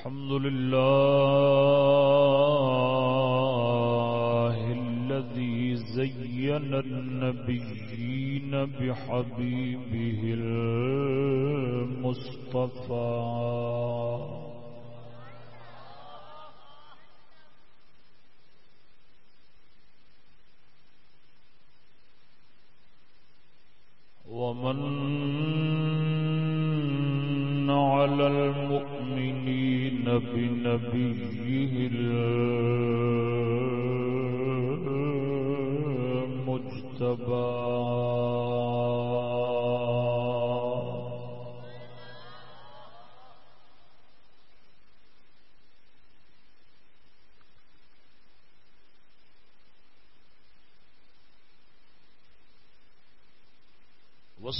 الحمد لله الذي زين النبيين بحبيبه المصطفى.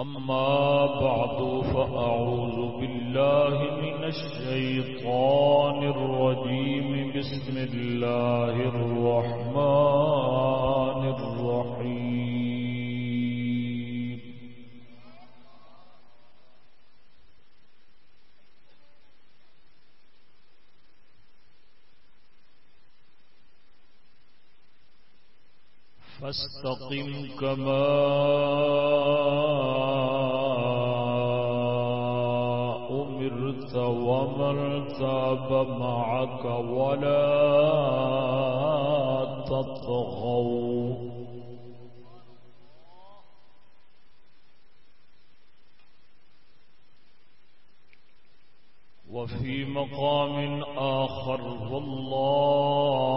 أما بعد فأعوذ بالله من الشيطان الرجيم. بسم الله الرحمن الرحيم. فاستقم كما تاب معك ولا تطغوا. وفي مقام آخر والله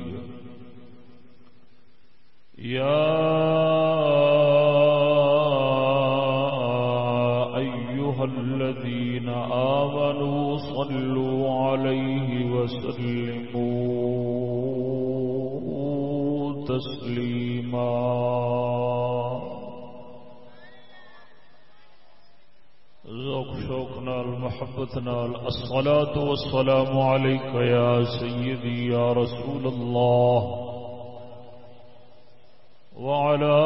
يا أيها الذين آمنوا صلوا عليه وسلموا تسليما. ذوق شوق نال محبت نال الصلاة والسلام عليك يا سيدي يا رسول الله. وعلى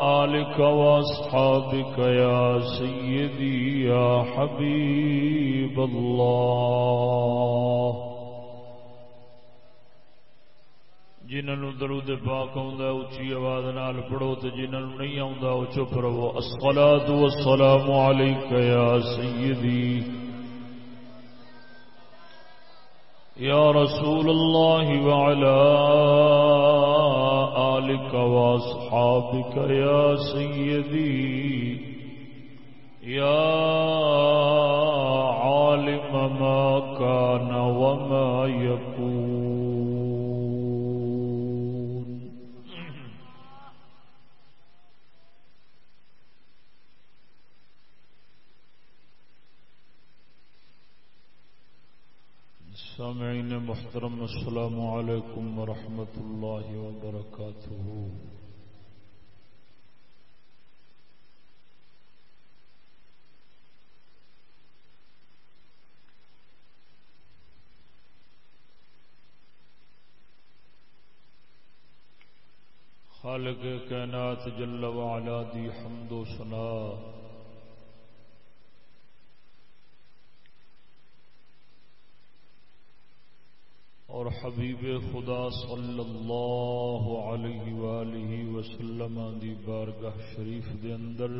آلك وأصحابك يا سيدي يا حبيب الله. جنہوں درود پاک آؤں اچھی آواز نال پڑھو تو جنہوں نہیں آؤں وہ چپ رہو۔ الصلاة والسلام عليك يا سيدي يا رسول الله وعلى آلك وأصحابك يا سيدي يا عالم ما كان وما يكون سامعین محترم، السلام علیکم ورحمۃ اللہ وبرکاتہ۔ خالق کائنات جل وعلا دی حمد و سنا اور حبیب خدا صلی اللہ علیہ وآلہ وسلم دی بارگاہ شریف دے اندر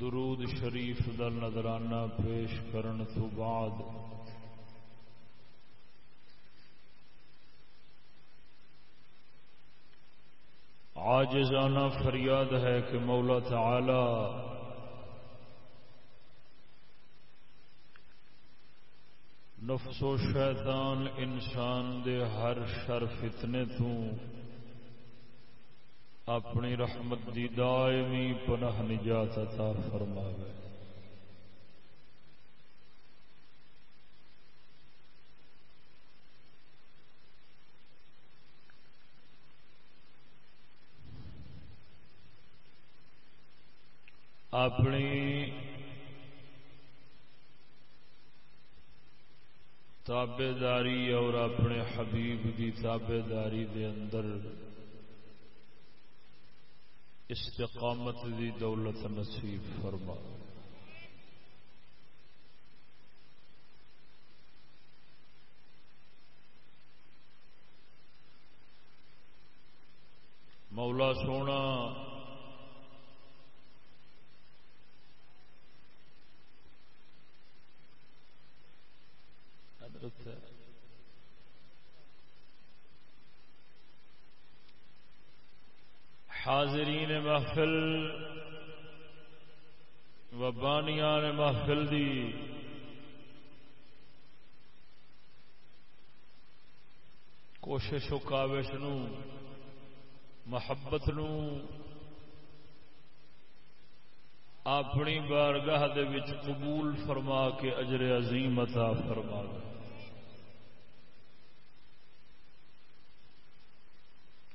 درود شریف دا نظرانہ پیش کرن تو بعد آجزانہ فریاد ہے کہ مولا تعالی نفس و شیطان انسان دے ہر شر فتنے تو اپنی رحمت دی دائمی پناہ نجات عطا فرماوے۔ اپنی تابے داری اور اپنے حبیب کی تابے داری دے اندر استقامت دی دولت نصیب فرما۔ مولا سونا حاضرین محفل و بانیان محفل دی کوشش و کاوش نو، محبت نو اپنی بارگاہ دے وچ قبول فرما کے اجر عظیم عطا فرما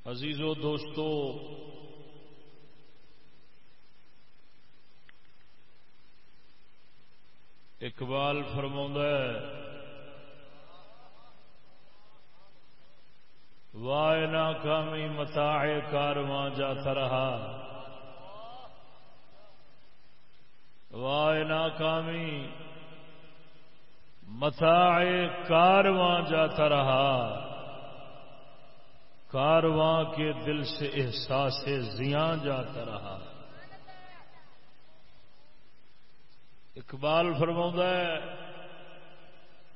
عزیزو، دوستو، اقبال فرما وائے ناکامی متاع کارواں جاتا رہا۔ وائے ناکامی متاع کارواں جاتا رہا۔ کارواں کے دل سے احساس زیاں جاتا رہا۔ اقبال فرما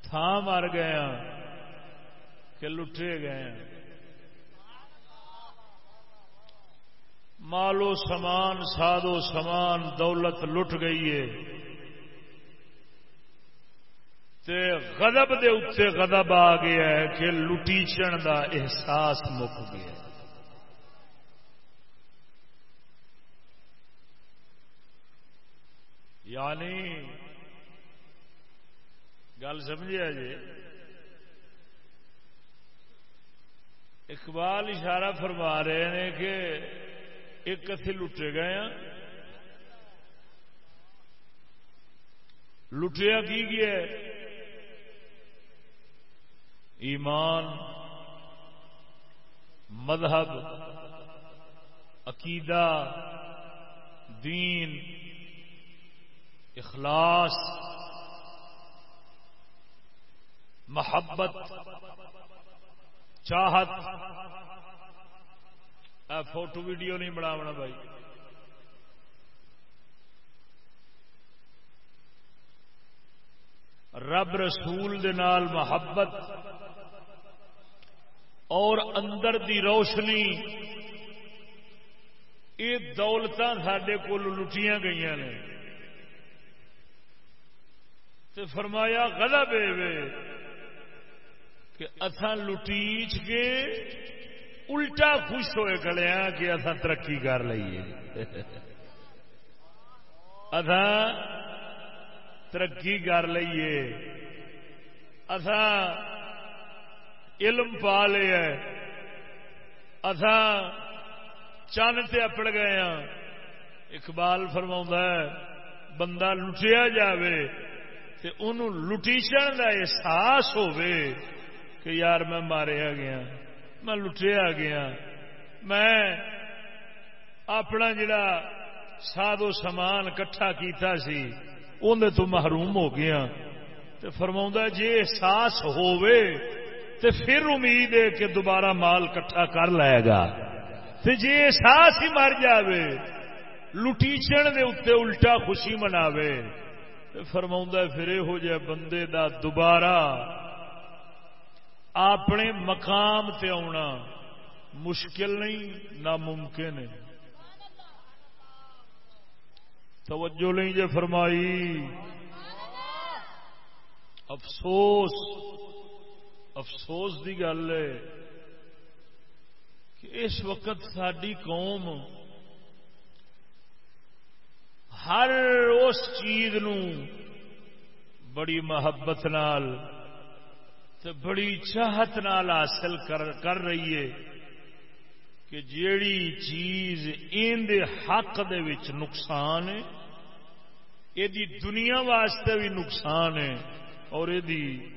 تھا مر گیا ہاں کہ لٹے گئے ہاں۔ مالو سمان، سادو سمان، دولت لٹ گئی ہے۔ تے غضب دے اتنے غضب آ گیا ہے کہ لٹیچن دا احساس مک گیا یعنی گل سمجھا جی؟ اقبال اشارہ فرما رہے ہیں کہ ایک کتنے لٹے گئے ہیں۔ لٹیا کی گیا ایمان، مذہب، عقیدہ، دین، اخلاص، محبت، چاہت۔ فوٹو ویڈیو نہیں بناونا بھائی۔ رب رسول دے نال محبت اور اندر دی روشنی۔ یہ دولت سڈے کو لٹیاں گئی نے۔ تو فرمایا گلا بے وے کہ اتھا لٹیچ کے الٹا خوش ہوئے کھڑے ہیں کہ اتھا ترقی کر لیے اتھا ترقی کر لیے اصا علم پا لیا اصا چند تے اپڑ گئے ہاں۔ اقبال فرما بندہ لٹیا جاوے تے انہوں لٹیچن کا احساس ہوئے کہ یار میں ماریا گیا، میں لٹیا گیا۔ میں اپنا جڑا سادو سامان کٹھا کیتا سی اندر تو محروم ہو گیا۔ تو فرما جی احساس ہووے تے پھر امید ہے کہ دوبارہ مال کٹھا کر لائے گا۔ تے جی احساس ہی مر جاوے، لٹیچن دے اتنے الٹا خوشی مناوے۔ فرما پھر یہ جہ بندے دا دوبارہ اپنے مقام تے آنا مشکل نہیں، ناممکن ہے۔ توجہ نہیں جے فرمائی۔ افسوس۔ افسوس دی گل ہے کہ اس وقت ساری قوم ہر اس چیز نو بڑی محبت نال تے بڑی چاہت نال حاصل کر کر رہی ہے کہ جیڑی چیز ان دے حق دے وچ نقصان ہے یہ دنیا واسطے بھی نقصان ہے اور یہ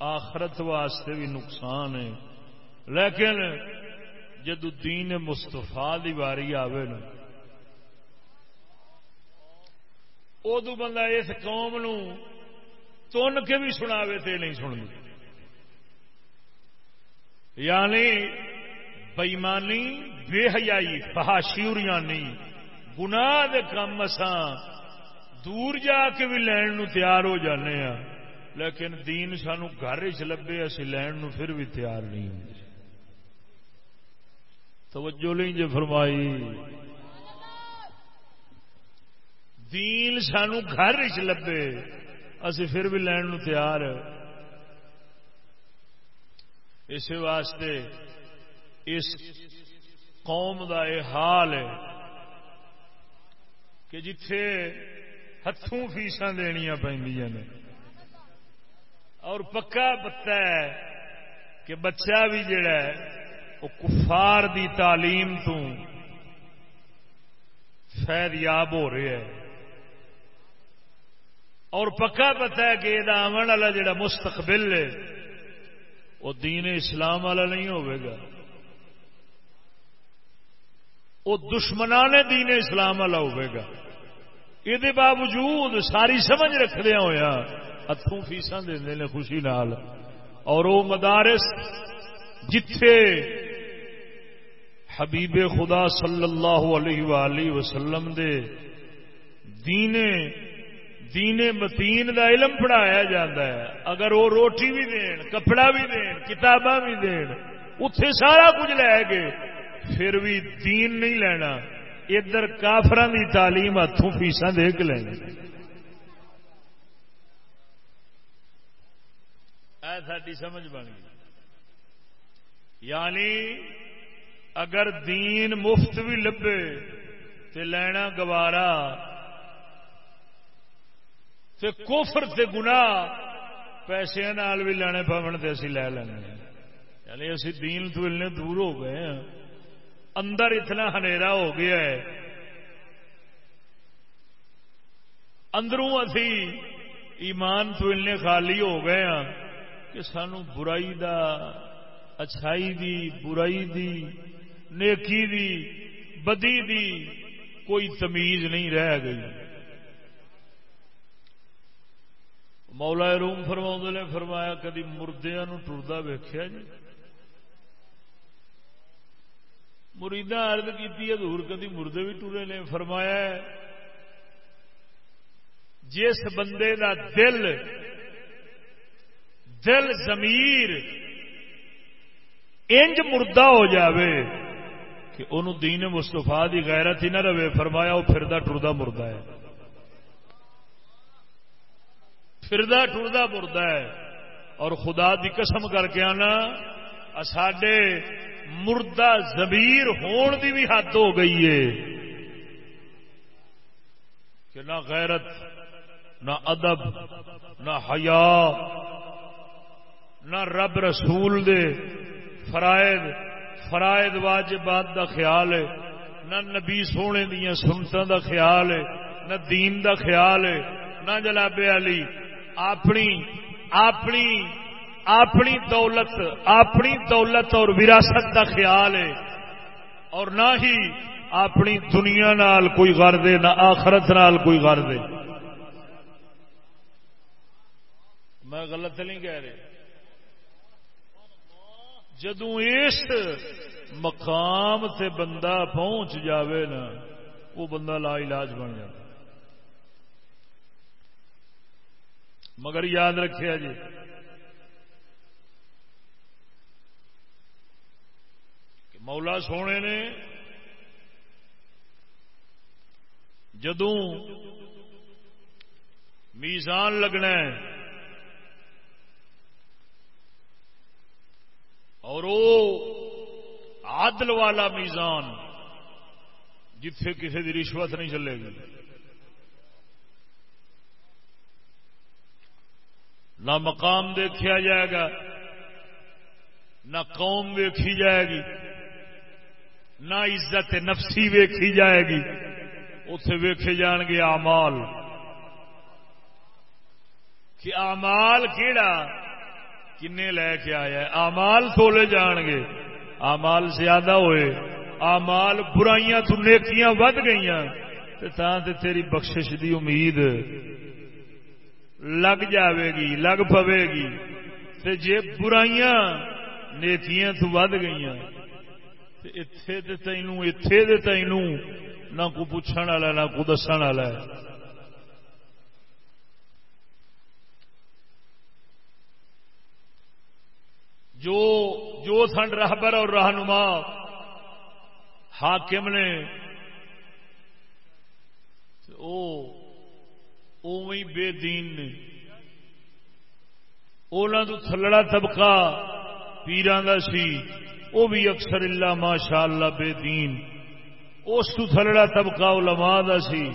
آخرت واسطے بھی نقصان ہے۔ لیکن جدو دین مستفا دی واری آئے نا ادو بندہ اس قوم نو تن کے بھی سناوے تے نہیں سن یعنی بےمانی بے حیائی فہاشیوریانی گناہ دے کم اساں دور جا کے بھی لین نو تیار ہو جانے ہاں۔ لیکن دین سانو گھر چ لبے، اسی لین نو پھر بھی تیار نہیں ہوں توجہ نہیں جی فرمائی۔ دین سانو گھر چ لبے، اسی پھر بھی لین نو تیار۔ اسی واسطے اس قوم دا یہ حال ہے کہ جتھے ہاتھوں فیساں دنیا پہ اور پکا پتا ہے کہ بچہ بھی جڑا ہے، وہ کفار دی تعلیم تو فید یاب ہو رہا ہے۔ اور پکا پتا ہے کہ یہ آمن والا جڑا مستقبل ہے، وہ دین اسلام والا نہیں ہوئے گا۔ وہ دشمنان دین اسلام والا ہوئے گا۔ یہ باوجود ساری سمجھ رکھدیا ہوا ہاتھوں فیساں دے خوشی نال۔ اور وہ مدارس جتھے حبیب خدا صلی اللہ علیہ وآلہ وسلم دے دینے دینے متین دا علم پڑھایا جاتا ہے۔ اگر وہ روٹی بھی دین، کپڑا بھی دین، کتاباں بھی دین اتے سارا کچھ لے گئے، پھر بھی دین نہیں لینا۔ ادھر کافران دی تعلیم ہاتھوں فیساں دے کے ساری سمجھ بن گئی۔ یعنی اگر دین مفت بھی لبے تو لینا گوارا تو کوفر تے گنا پیسے نال بھی لینے پون تے اسی لے لینا یعنی اسی دین تو دور ہو گئے ہیں۔ اندر اتنا ہنیرا ہو گیا ہے۔ اندروں اسی ایمان تو خالی ہو گئے ہاں کہ سانو برائی دا، اچھائی دی، برائی دی، نیکی دی، بدی دی کوئی تمیز نہیں رہ گئی۔ مولا روم فرما نے فرمایا، کدی مردیا ٹرتا ویخیا جی؟ مریدا ارد کی دور کدی مردے بھی ٹورے نے۔ فرمایا جس بندے دا دل دل زمیر انج مردہ ہو جاوے کہ انہوں دین مستفا دی غیرت ہی نہ رہے، فرمایا وہ پھردا ٹردا مردہ ہے۔ پھردا ٹردا مردہ ہے۔ اور خدا دی قسم کر کے آنا ساڈے مردہ زبیر ہون دی بھی حد ہو گئی ہے۔ کہ نہ غیرت، نہ ادب، نہ حیا نہ رب رسول دے فرائد فرائد واجبات دا خیال ہے، نہ نبی سونے دیا سنتوں دا خیال ہے، نہ دین دا خیال ہے۔ نہ جناب علی، اپنی اپنی اپنی دولت اپنی دولت اور وراثت دا خیال ہے۔ اور نہ ہی اپنی دنیا نال کوئی غرض ہے، نہ آخرت نال کوئی غرض ہے۔ میں غلط نہیں کہہ رہے۔ جدو اس مقام سے بندہ پہنچ جاوے نا، وہ بندہ لا علاج بن جاتا مگر یاد رکھے جی کہ مولا سونے نے جدوں میزان لگنا ہے اور وہ عدل والا میزان جتھے کسی کی رشوت نہیں چلے گی۔ نہ مقام دیکھا جائے گا، نہ قوم ویکھی جائے گی، نہ عزت نفسی ویکھی جائے گی اتے ویکھے جان گے آمال کہ آمال کیڑا؟ کنے لے کے آیا ہے آمال تولے جان گے آمال زیادہ ہوئے آمال برائیاں تو نیکیاں ود گئی تے تیری بخشش دی امید لگ جاوے گی لگ پوے گی تے جے برائیاں نیکیاں تو ود گئی اتے تینوں اتے تینوں نہ کو پوچھنے والا نہ کو دسن والا ہے جو جو سن رہبر اور رہنما حاکم نے بے دین نے۔ تو تھلڑا طبقہ پیران کا سی وہ بھی اکثر اللہ ماشاء اللہ بے دین۔ اس تو تھلڑا طبقہ علماء دا سی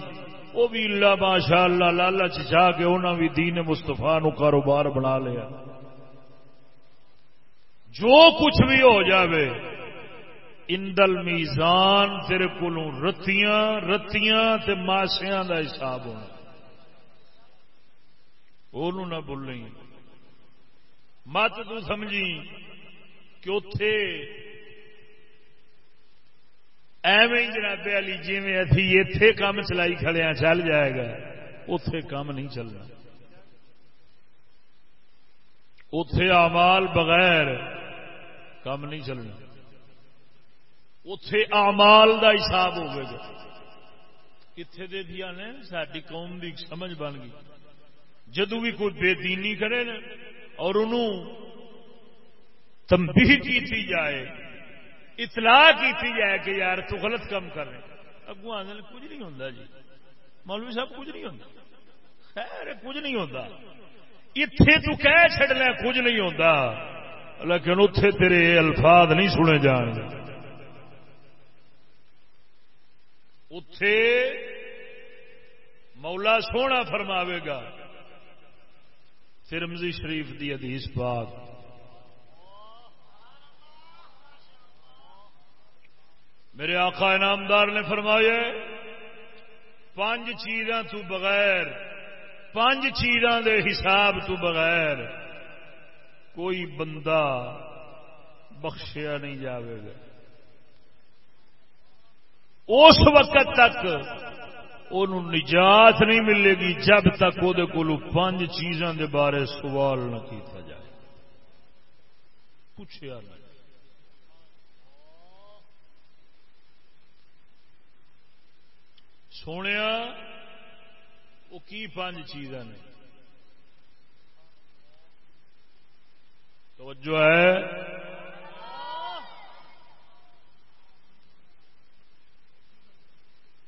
وہ بھی اللہ ماشاء اللہ لالا چچا کے انہوں بھی دین مستفا نو کاروبار بنا لیا۔ جو کچھ بھی ہو جاوے، اندل میزان تیرے کو رتیاں رتیاں تے ماسیاں دا حساب ہونا۔ وہ نہ بولیں مت تو سمجھی کہ اتے ایویں جناب علی جی میں اتھی اتے کام چلائی کھڑے چل جائے گا اتے کام نہیں چلنا۔ اتے امال بغیر کام نہیں چلنا۔ اتے آمال دا حساب ہوگا کتنے دے دیا نے؟ ساری قوم کی سمجھ بن گئی۔ جدو بھی کوئی بے دینی کرے نا اور انہوں تمبی کی جائے، اطلاع کی جائے کہ یار تو غلط کام کر رہے اگو آدھے کچھ نہیں ہوتا جی۔ مولوی صاحب کچھ نہیں ہوتا خیر، کچھ نہیں ہوتا اتے تو کہہ چڈنا کچھ نہیں ہوتا لیکن اتے تیرے الفاظ نہیں سنے جان اتے مولا سونا فرماوے گا۔ ترمزی شریف دی حدیث پاک۔ میرے آقا انعامدار نے فرمایا پانچ چیزاں تو بغیر، پانچ چیزاں دے حساب تو بغیر کوئی بندہ بخشیا نہیں جاوے گا۔ اس وقت تک نجات نہیں ملے گی جب تک وہ پانچ چیزوں کے بارے سوال نہ کیتا جائے۔ پوچھا نہ سونے وہ کی پانچ چیزاں نے؟ توجہ ہے۔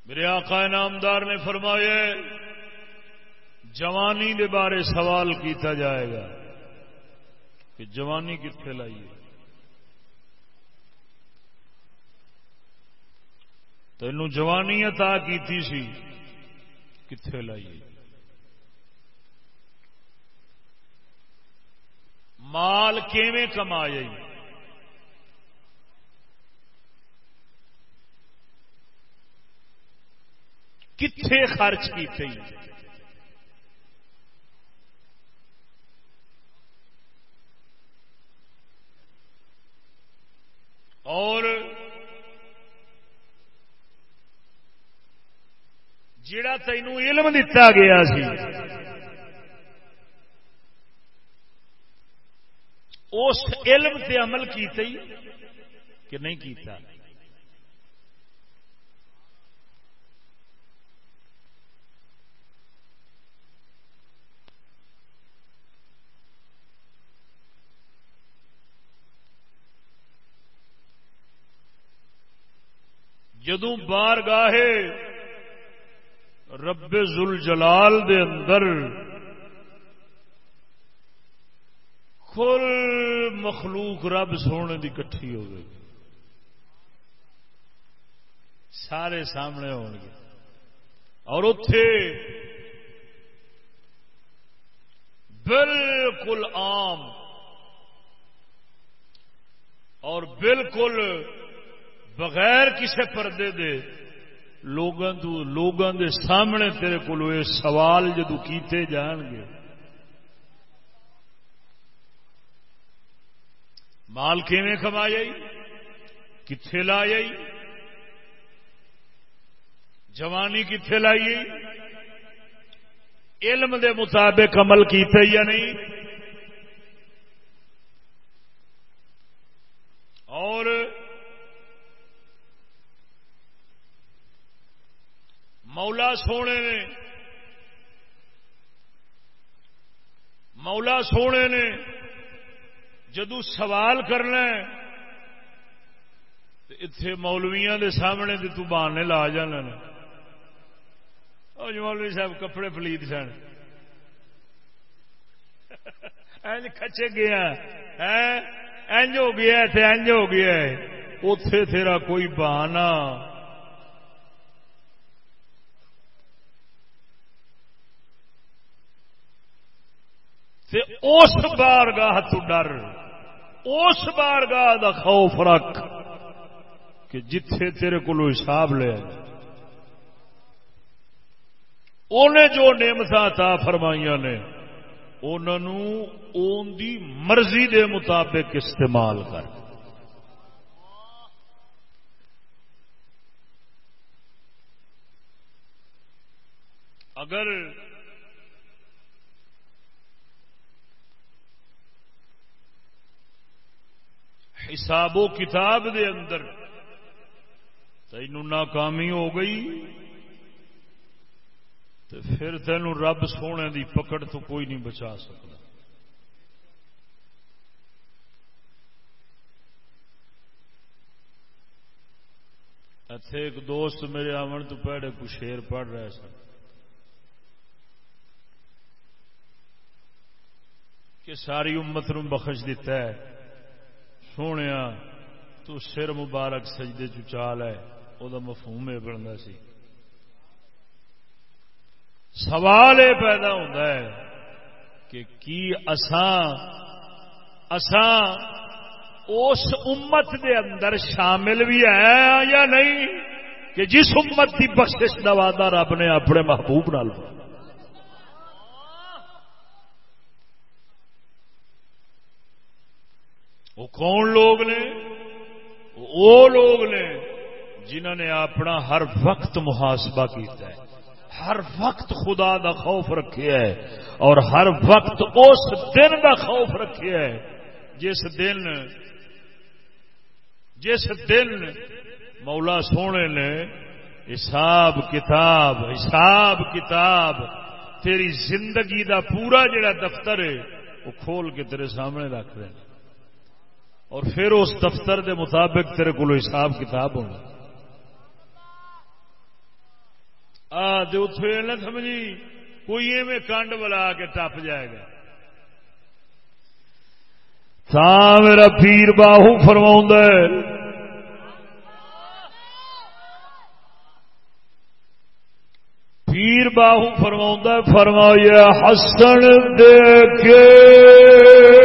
میرے آقا نامدار نے فرمایا، جوانی کے بارے سوال کیتا جائے گا کہ جوانی کتنے لائیے تینوں جوانی عطا کی سی کتنے لائیے مال کیویں کمایا کتھے خرچ کیتے؟ اور جڑا تینوں علم دتا گیا سی اس علم سے عمل کیتے کہ نہیں کیتا؟ جدو بار گاہے رب زل جلال دے اندر کل مخلوق رب سونے دی کٹھی ہو گئی۔ سارے سامنے ہو گے۔ اور اتے بالکل عام اور بالکل بغیر کسی پردے دے لوگوں لوگوں دے سامنے تیرے کو سوال جدو کیتے جان گے۔ مال کھے کما جائی کتنے جوانی کتنے لائی علم دے مطابق عمل کیتے یا نہیں؟ اور مولا سونے نے، مولا سونے نے جدو سوال کرنا اتے مولویا کے سامنے تو بہانے لا جانا جی مولوی صاحب کپڑے پلیت سن۔ کچے گیا۔ اج ہو گیا اج ہو گیا اتے تیرا کوئی بہانا تے اس بار گاہ تو ڈر۔ اس بار گاہ دا خوف رکھ کہ جتھے تیرے کو حساب لیا انہیں جو نعمت تا فرمائیاں نے انہوں دی مرضی دے مطابق استعمال کر۔ اگر حساب و کتاب دے اندر تین ناکامی ہو گئی تو پھر تین رب سونے دی پکڑ تو کوئی نہیں بچا سکتا۔ اتے ایک دوست میرے آمن تو پہلے کو شیر پڑھ رہے سن۔ کہ ساری امت نو بخش دیتا ہے۔ سونے تو سر مبارک سجدے چال ہے وہ مفہوم یہ بنتا سی۔ سوال یہ پیدا ہوتا ہے کہ کی اساں اساں اس امت دے اندر شامل بھی ہے یا نہیں؟ کہ جس امت کی بخش کا وعدہ رب نے اپنے محبوب نال وہ کون لوگ نے؟ وہ لوگ نے جنہوں نے اپنا ہر وقت محاسبہ کیتا ہے۔ ہر وقت خدا دا خوف رکھے ہے اور ہر وقت اس دن دا خوف رکھے ہے جس دن جس دن مولا سونے نے حساب کتاب حساب کتاب تیری زندگی دا پورا جڑا دفتر ہے، وہ کھول کے تیرے سامنے رکھ رہے ہیں۔ اور پھر اس دفتر دے مطابق تیرے کو حساب کتاب ہونا نہ سمجھی جی، کوئی ایویں کنڈ بلا کے ٹپ جائے گا۔ تا میرا پیر باہو فرما پیر باہو فرما فرمایا ہسن دے کے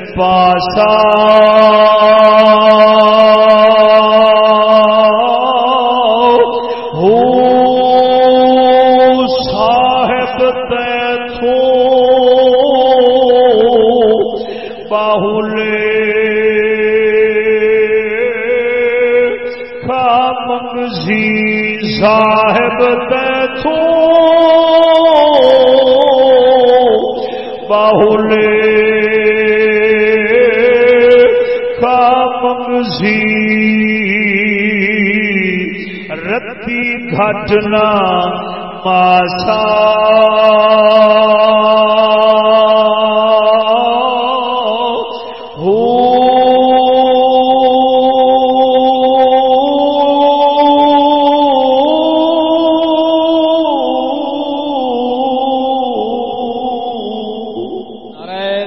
پاسا لٹنا پاسا۔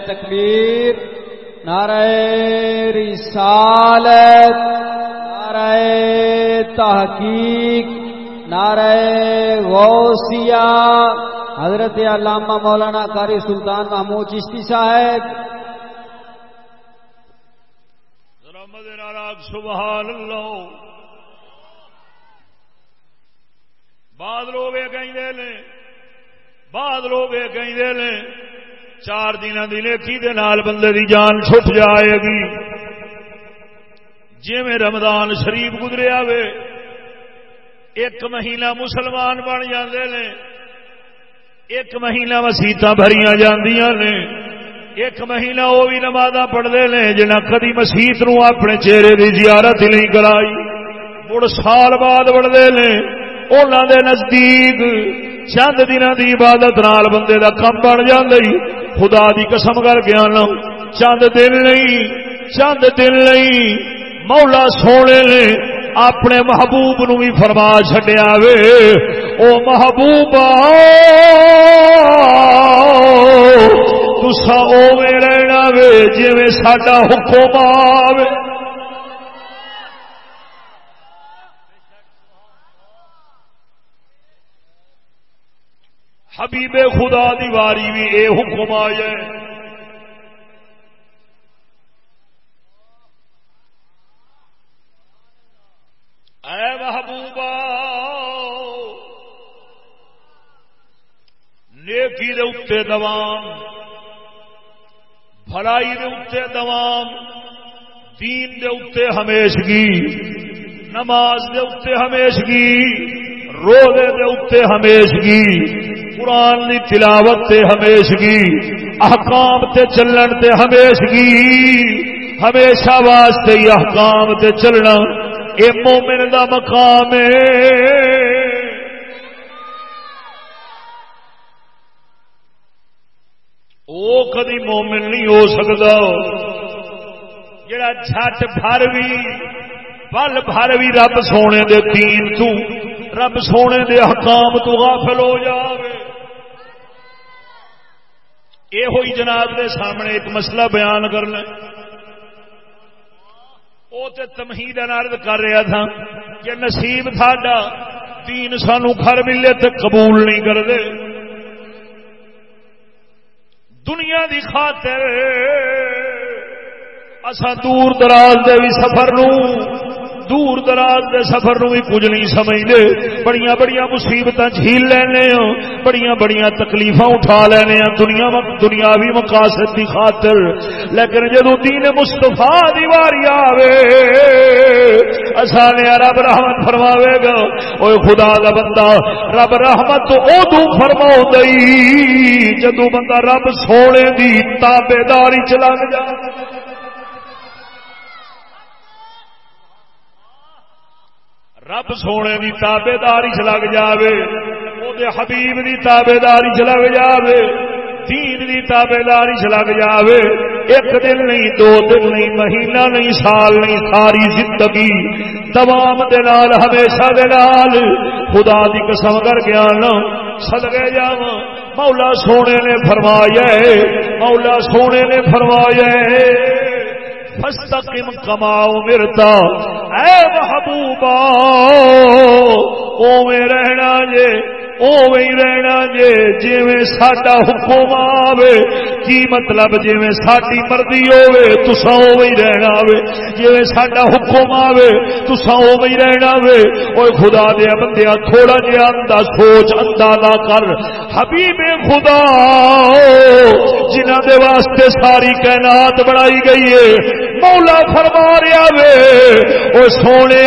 تکبیر نعرہ رسالت نعرہ تحقیق۔ نعرہ غوثیہ، حضرت علامہ مولانا قاری سلطان محمود چشتی صاحب۔ سبحان اللہ بعد لوگ یہ کہیں لے بعد لوگ یہ کہیں لے چار دن کی نیکی دے نال بندے دی جان چھٹ جائے گی۔ جی میں رمضان شریف گزریا وے ایک مہینہ مسلمان بن جاندے نے، ایک مہینہ مسیت بھری نے، ایک مہینہ وہ بھی نماز پڑھتے ہیں جنہیں کدی مسیت نو اپنے چہرے کی زیارت ہی نہیں کرائی۔ مڑ سال بعد بڑھتے ہیں انہوں دے نزدیک چند دن کی عبادت نال بندے کا کم بن جی خدا دی قسم کر گیا چند دن نہیں، چند دن نہیں، مولا سونے نے اپنے محبوب نو بھی فرما چڈیا وے۔ او محبوب تسا اوے رہنا وے جی ساڈا حکم آوے۔ حبیب خدا دی واری بھی اے حکم آ جائے اے محبوبا، نیکی دے اتے دوام، بھلائی دے دوام، دین دے ہمیشگی، نماز دے اتے ہمیشگی، روزے دے اتے ہمیشگی، قرآن دی تلاوت تے ہمیشگی، احکام تے چلن تے ہمیشگی، ہمیشہ واسطے احکام تے چلنا۔ اے مومن دا مقام ہے۔ وہ کدی مومن نہیں ہو سکتا جڑا جٹ بھر بھی پل بھر بھی رب سونے دے دین تو، رب سونے دے حکام تو غافل ہو جاوے۔ یہ ہوئی جناب دے سامنے ایک مسئلہ بیان کرنا۔ وہ تو تمہید عرض کر رہا تھا کہ نصیب تھا دین سانو گھر ملے تو قبول نہیں کرتے دنیا دی خاطر اسا دور دراز دے بھی سفر نو دور دراز دے سفر نو بھی کچھ نہیں سمجھتے بڑی بڑی مصیبت جھیل لینے ہاں۔ بڑی بڑی تکلیف اٹھا لینے ہاں۔ دنیا دنیاوی مقاصد دی خاطر۔ لیکن جدو دین مستفا دی واری آوے اسانے رب رحمت فرماوے گا۔ اوے خدا دا بندہ، رب رحمت ادو فرما دئی جدو بندہ رب سونے دی تابے داری چلا جا۔ رب سونے کی تابے داری چ لگ جائے وہ حبیب کی تابے داری چ لگ جائے دین کی تابے داری چ لگ جائے ایک دن نہیں، دو دن نہیں، مہینہ نہیں، سال نہیں، ساری زندگی تمام دال ہمیشہ دال خدا کی قسم کر گیا نا سدگے جا مولا سونے نے فرمایا مولا سونے نے فرمایا فستقم کماؤ مرتا اے محبوبا او میں رہنا جے اوی رہنا جے جی ساڈا حکم آوے، کی مطلب جی ساری مرضی ہوے تسا اوی رہنا وے۔ جی ساڈا حکم آوے تسا اوی رہنا وے۔ اوے خدا دیا بندیا تھوڑا جہا اندا سوچ اندازہ کر۔ حبیب خدا جنہ دے واسطے ساری کائنات بنائی گئی ہے، مولا فرما رہا وے۔ او سونے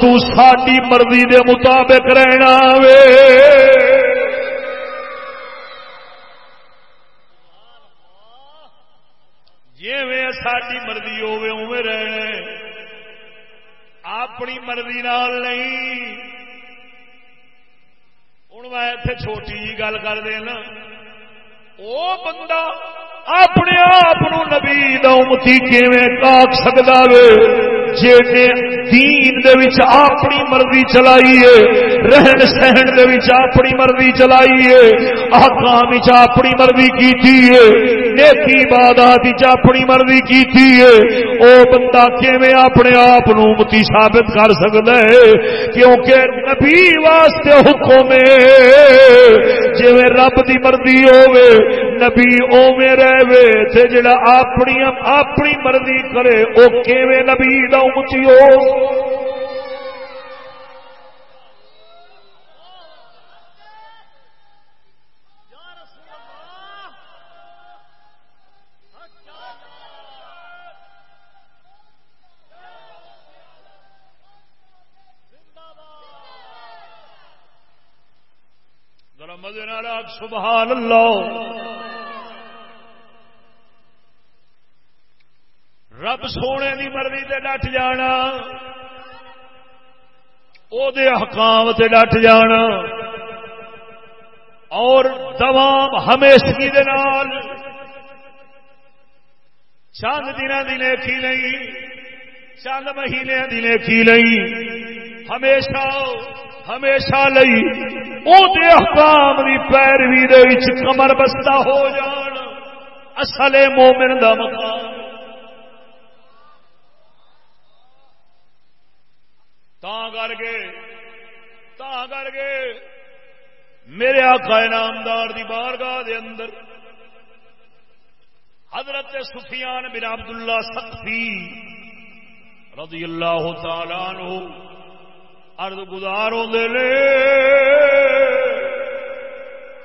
تو ساری مرضی دے مطابق رہنا وے۔ ساری مرضی ہوے رہنے اپنی مرضی نال نہیں۔ ہوں میں اتنے چھوٹی جی گل کر دینا۔ وہ بندہ اپنے آپ نبی دمتی کیون سکتا وے؟ دین دے وچ اپنی مرضی چلائیے رہن سہن دے وچ اپنی مرضی چلائیے احکام وچ اپنی مرضی کیتی ہے، نیکی وچ اپنی مرضی کیتی ہے۔ او بندہ کیویں اپنے آپ نو متی ثابت کر سکدا ہے؟ کیونکہ نبی واسطے حکم ہے۔ جویں رب دی مرضی ہوے نبی اوویں رہے تے جڑا اپنی اپنی مرضی کرے او کیویں نبی دا امتی ہو سبحان اللہ۔ رب سونے کی مرضی سے ڈٹ جانا۔ او دے حکام سے ڈٹ جانا۔ اور دوام ہمیشگی نال۔ چند دن کی نیکی نہیں، چند مہینے کی نیکی نہیں۔ ہمیشہ ہمیشہ لئی او دے حکام کی پیروی دے کمر بستہ ہو جان اصل مومن دا مقام۔ کر کے کر کے میرے آقا نامدار دی بارگاہ دے اندر حضرت سفیان بن عبد اللہ سختی رضی اللہ تعالی عنہ ارد گزاروں دے لے،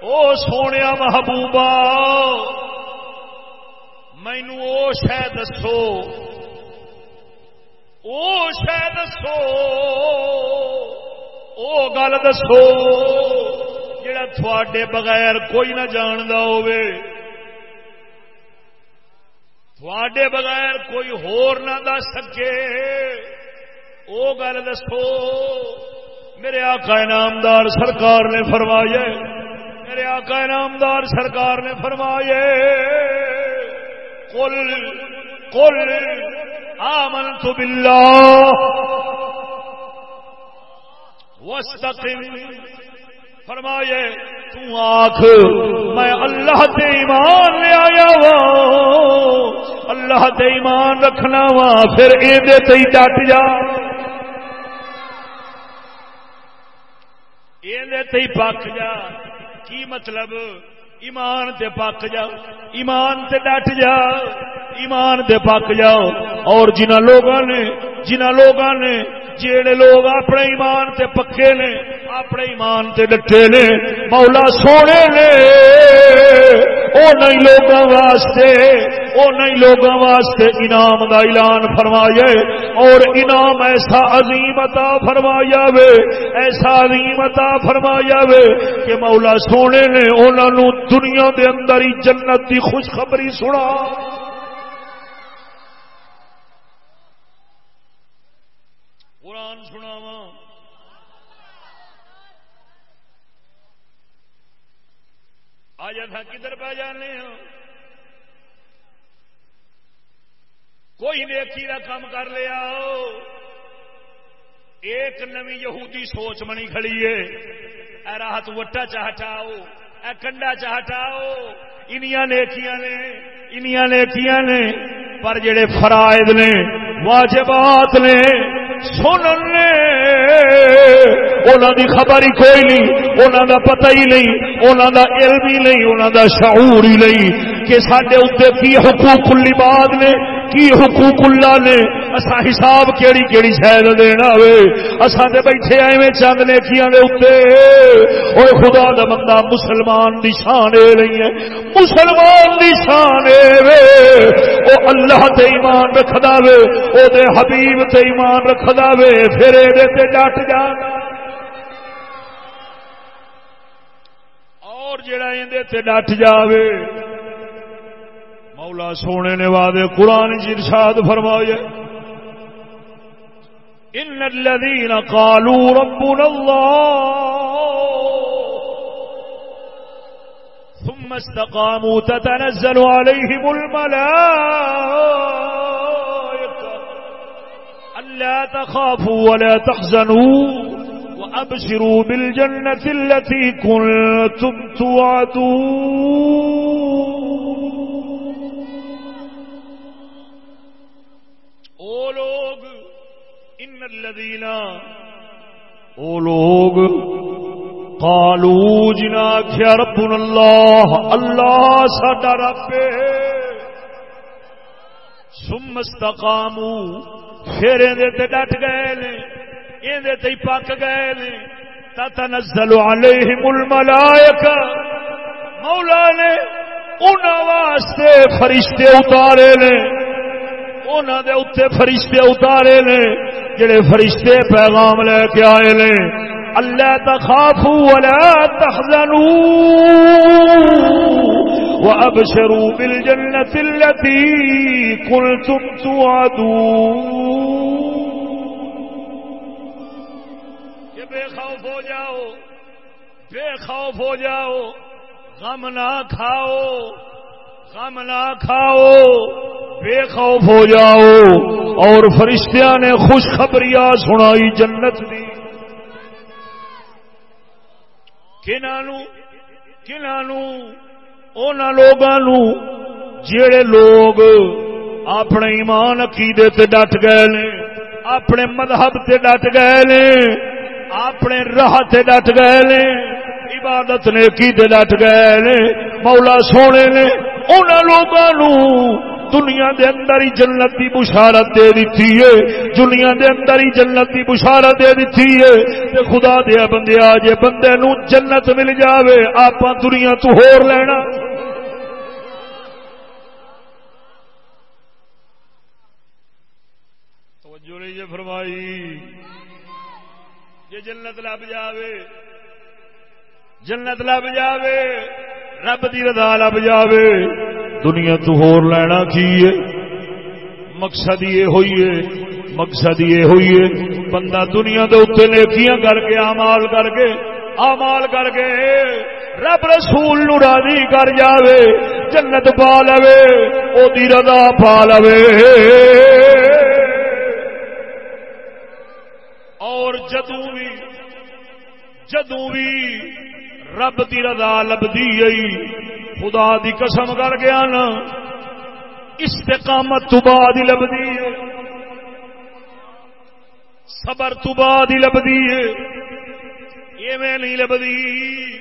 او سونے محبوبہ مینو او شہ دسو شہ دسو، او گل دسو، جڑا تھوڑے بغیر کوئی نہ جانتا تھوڑے بغیر کوئی ہور نہ دس سکے۔ او گل دسو، میرے آقا انعامدار سرکار نے فرمایا میرے آقا انعامدار سرکار نے فرمایا قل قل، آمنت باللہ واستقم. فرمائے، تو آخ میں اللہ تے ایمان لے آیا وا اللہ تے ایمان رکھنا وا پھر یہ ڈٹ جا. یہ پک جا. کی مطلب؟ ایمان تے پک جاؤ، ایمان تے ڈٹ جاؤ، ایمان تے پک جاؤ۔ اور جنہ لوگوں نے جنہ لوگوں نے جڑے لوگ اپنے ایمان تے پکے نے، اپنے ایمان تے ڈٹے نے، مولا سونے نے۔ او نہیں لوگوں واسطے او نہیں لوگوں واسطے انعام دا اعلان فرمائے اور انعام ایسا عظیم عطا فرمایا وے، ایسا عظیم عطا فرمایا وے کہ مولا سونے نے انہاں دنیا دے اندر ہی جنت دی خوشخبری سنا۔ آج تھا، کدھر پہ جانے ہو؟ کوئی نیکی کا کام کر لیا ایک نوی یہودی سوچ منی کھڑی ہے۔ اے راہت وٹا چاہٹاؤ اے کنڈا چاہٹاؤ انیاں نیکیاں نے انیاں نیکیاں نے۔ پر جڑے فرائض نے، واجبات نے سننے۔ انہوں دی خبر ہی کوئی نہیں انہوں دا پتہ ہی نہیں انہوں دا علم ہی نہیں انہوں دا شعور ہی نہیں کہ سڈے اتنے کی حقوق العباد نے کی حقوق اللہ نے اسا حساب کیڑی کیڑی شاید دینا وے اسا تے بیٹھے ایویں چند نیکیاں دے اوتے اوے خدا دا بندہ مسلمان دی شان اے نہیں ہے۔ مسلمان دی شان اے وے۔ او اللہ تے ایمان رکھدا وے۔ او دے حبیب تے ایمان رکھدا وے۔ پھر اے دے تے ڈٹ جانا۔ اور جڑا اندے تے ڈٹ جاوے۔ مولا سونے نے وعدے قرآن جی ارشاد فرمائے۔ ان الذين قالوا ربنا الله ثم استقاموا تتنزل عليهم الملائكة ألا تخافوا ولا تحزنوا وأبشروا بالجنة التي كنتم توعدون ان الذين او لوگ قالوا جنا کیا ربنا الله الله ساڈا رب ثم استقاموا، پھر دے تے ڈٹ گئے نے تے پک گئے نے۔ تتنزل علیہم الملائکہ۔ مولا نے انہاں واسطے فرشتے اتارے نے۔ انہاں دے اوتے فرشتے اتارے نے، جڑے فرشتے پیغام لے کے آئے نے۔ اللہ تخافوا ولا تحزنوا وابشروا بالجنة التي كنتم توعدون۔ بے خوف ہو جاؤ، بے خوف ہو جاؤ۔ غم نہ کھاؤ، غم نہ کھاؤ۔ بے خوف ہو جاؤ اور فرشتیاں نے خوشخبریاں سنائی جنت دی۔ کنانو کنانو، اونا لوگانو جڑے لوگ اپنے ایمان عقیدے تے ڈٹ گئے نے، اپنے مذہب تے ڈٹ گئے نے، اپنے راہ تے ڈٹ گئے نے، عبادت نے کی ڈٹ گئے نے، مولا سونے نے ان لوگوں دنیا دے اندر ہی جنت دی بشارت دے دیتی ہے۔ دنیا دے اندر ہی جنت دی بشارت دے دیتی ہے۔ تے خدا دیا بندے آ جے بندے نو جنت مل جاوے آپ دنیا تو ہور لینا۔ توجہ نہیں فرمائی۔ یہ جنت لب جاوے، جنت لب جاوے، رب دی رضا لب جاوے۔ دنیا تو ہور لینا کی ہے؟ مقصد یہ ہوئی ہے، مقصد یہ ہوئی ہے، بندہ دنیا دے اتنے نیکیاں کر کے آمال کر کے آمال کر کے، رب رسول نو راضی کر جاوے، جنت پا لو او دی رضا پا لو اور جدو بھی جدو بھی رب دی رضا لبدی گئی خدا دی قسم کر گیا نا استقامت تو بعد ہی لبدی صبر تو بعد ہی لبدی ہے۔ ایویں نہیں لبدی۔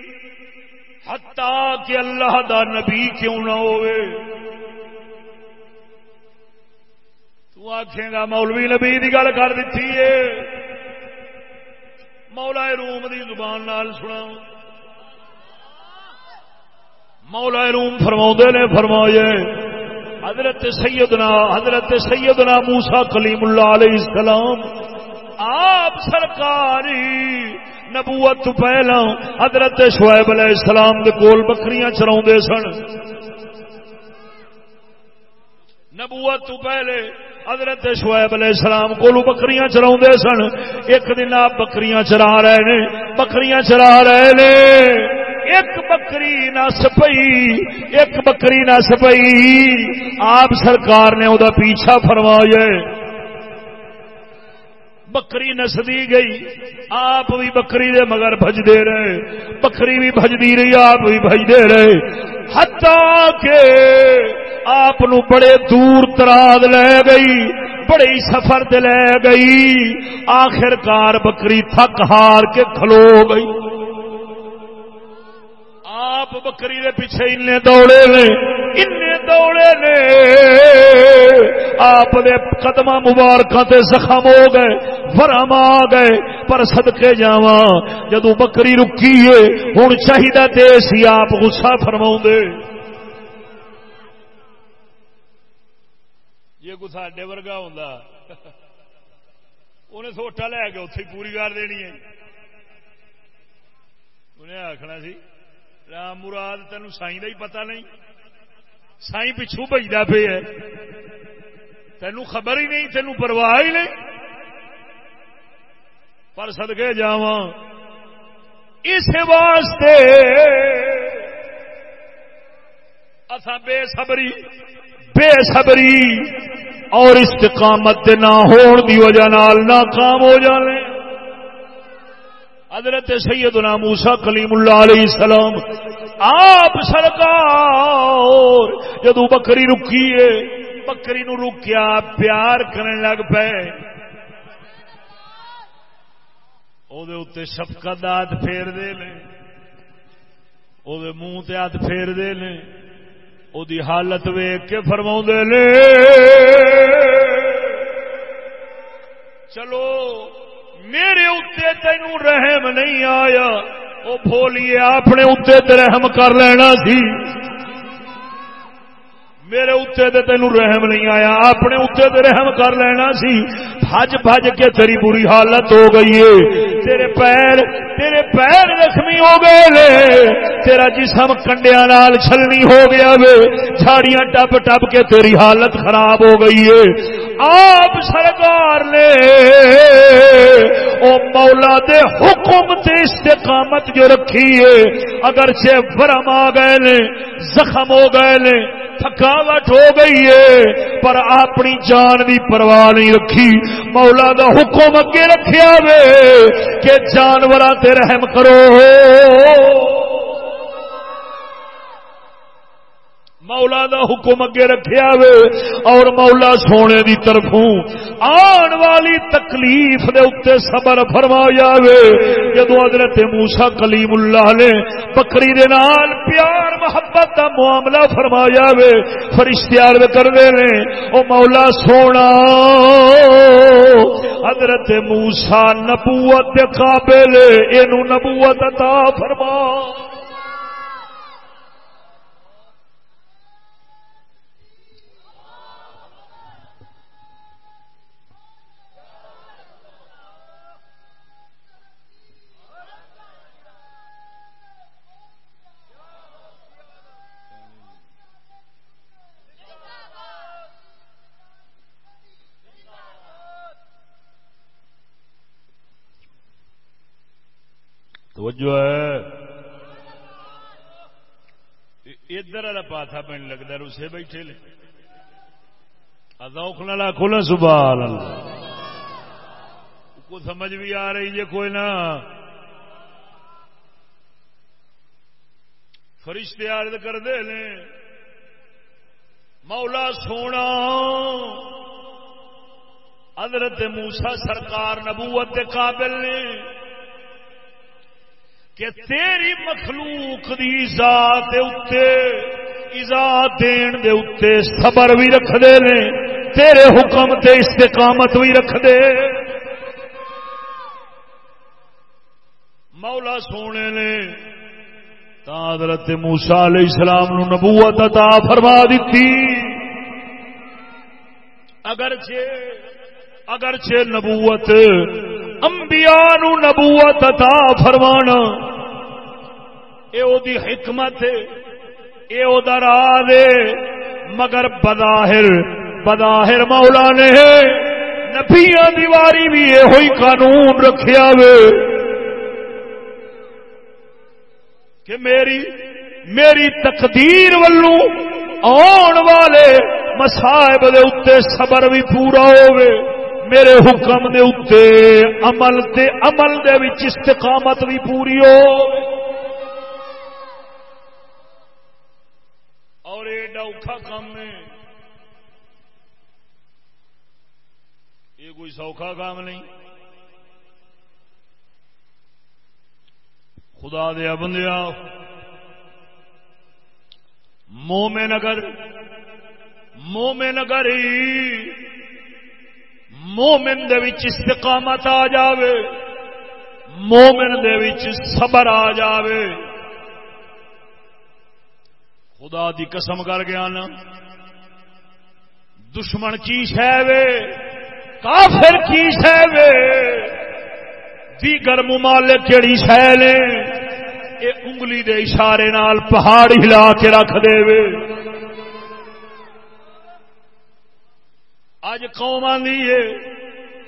ہتا کہ اللہ دا نبی کیوں نہ ہوئے۔ تو آخے گا مولوی نبی کی گل کر دیتی ہے۔ مولا روم دی زبان نال سنا مولا روم فرما نے فرمایا حضرت سیدنا حضرت سیدنا موسا کلیم اللہ علیہ السلام، آپ سرکاری نبوت تو پہلا حضرت شعیب علیہ السلام دے کول بکریاں چرا سن۔ نبوت تو پہلے حضرت شعیب علیہ السلام کو بکریاں چرا سن۔ ایک دن آپ بکریاں چرا رہے نے، بکریاں چرا رہے نے۔ ایک بکری نس پئی ایک بکری نس پئی آپ سرکار نے وہ پیچھا فرمایا۔ بکری نسدی گئی، آپ بھی بکری دے مگر بجتے رہے۔ بکری بھی بجتی رہی، آپ بھی بجتے رہے۔ ہتا کے آپ بڑے دور تراد لے گئی بڑے سفر لے گئی۔ آخر کار بکری تھک ہار کے کھلو گئی۔ آپ بکری دے پیچھے ان دوڑے نے ان دوڑے نے۔ آپ دے قدم مبارک تے زخم ہو گئے فرم آ گئے، پر سدکے جاوا جدو بکری رکی ہے ہوں چاہیے تے سی آپ غصہ فرما یہ کچھ ساڈے ورگا ہوں انہیں سوٹا لے کے اتے پوری کر دینی ہے۔ انہیں آخنا سی رام مراد تین سائی کا ہی پتا نہیں سائی پچھو بجتا پہ ہے تینو خبر ہی نہیں تینو پرواہ ہی نہیں پر سدکے جا اس واسطے اصا بے صبری بے صبری اور استقامت نہ ہون دی وجہ نال ناکام ہو جانے حضرت سیدنا موسا کلیم اللہ علیہ السلام، آپ سرکار، جدو بکری رکی ہے، بکری نو رکیا، پیار کرنے لگ پے۔ اتنے شفقت ہاتھ پھیر دے لے۔ وہ منہ ہاتھ پھیر دے لے۔ او دی حالت ویگ کے فرما لے۔ چلو۔ میرے اتنے تینوں رحم نہیں آیا وہ بولیے اپنے اتنے رحم کر لینا سی۔ میرے اتنے تینوں رحم نہیں آیا، اپنے اتنے رحم کر لینا سی۔ بج بج کے تیری بری حالت ہو گئی ہے۔ تیرے پیر تیرے پیر زخمی ہو گئے لے تیرا جسم کنڈیا نال چھلنی ہو گیا وے۔ جھاڑیاں ٹپ ٹپ کے تیری حالت خراب ہو گئی ہے۔ آپ سرکار نے او مولا دے حکم تے استقامت جو رکھی ہے، اگرچہ ورم آ گئے نے، زخم ہو گئے نے تھکاوٹ ہو گئی ہے، پر اپنی جان کی پرواہ نہیں رکھی۔ مولا دا حکم اگے رکھیا وے کہ جانور رحم کرو۔ مولا دا حکم اگے رکھیا وے، اور مولا سونے دی طرفوں آن والی تکلیف دے اتے صبر فرمایا وے۔ جدو حضرت موسا کلیم اللہ نے بکری دے نال پیار، محبت دا معاملہ فرمایا وے فرشتیار وے کر دے نے، او مولا سونا، حضرت موسا نبوت دے قابل، اینو نبوت عطا فرما۔ توجہ ہے۔ ادھر والا پاسا پہ لگتا روسے بیٹھے لے۔ ادوکھ نالا کھولا، سبحان اللہ۔ کو سمجھ بھی آ رہی ہے کوئی نہ۔ فرشتے عرض کر دے لیں مولا سونا، حضرت موسا سرکار نبوت کے قابل نے۔ کہ تیری مخلوق دی ذات اتے، ایزا دین دے اتے صبر بھی رکھ دے نے، تیرے حکم تے استقامت بھی رکھ دے مولا سونے نے حضرت موسا علیہ السلام نو نبوت عطا فرما دیتی اگرچہ اگرچہ نبوت انبیاء نو نبوت عطا فرمانا۔ اے او دی حکمت اے او دا راز مگر بظاہر بظاہر مولا نے نبیاں دیواری بھی یہ ہوئی قانون رکھیا وے۔ کہ میری میری تقدیر ولو آن والے مسائب دے اتے صبر بھی پورا ہوئے میرے حکم دے اتے عمل دے عمل دے وچ استقامت بھی پوری ہو۔ اور ایڈا اوکھا کام ہے۔ یہ کوئی سوکھا کام نہیں۔ خدا دیا بندیا مومن اگر مومن اگر مومن دے وچ استقامت آ جاوے، مومن دے وچ صبر آ جاوے۔ خدا دی قسم کر گیا نا، دشمن کی شہ وے؟ کافر کی شہ وے؟ دیگر ممالک جڑی شہ نے یہ انگلی دے اشارے نال پہاڑ ہلا کے رکھ دے وے۔ اج قوم آدھی ہے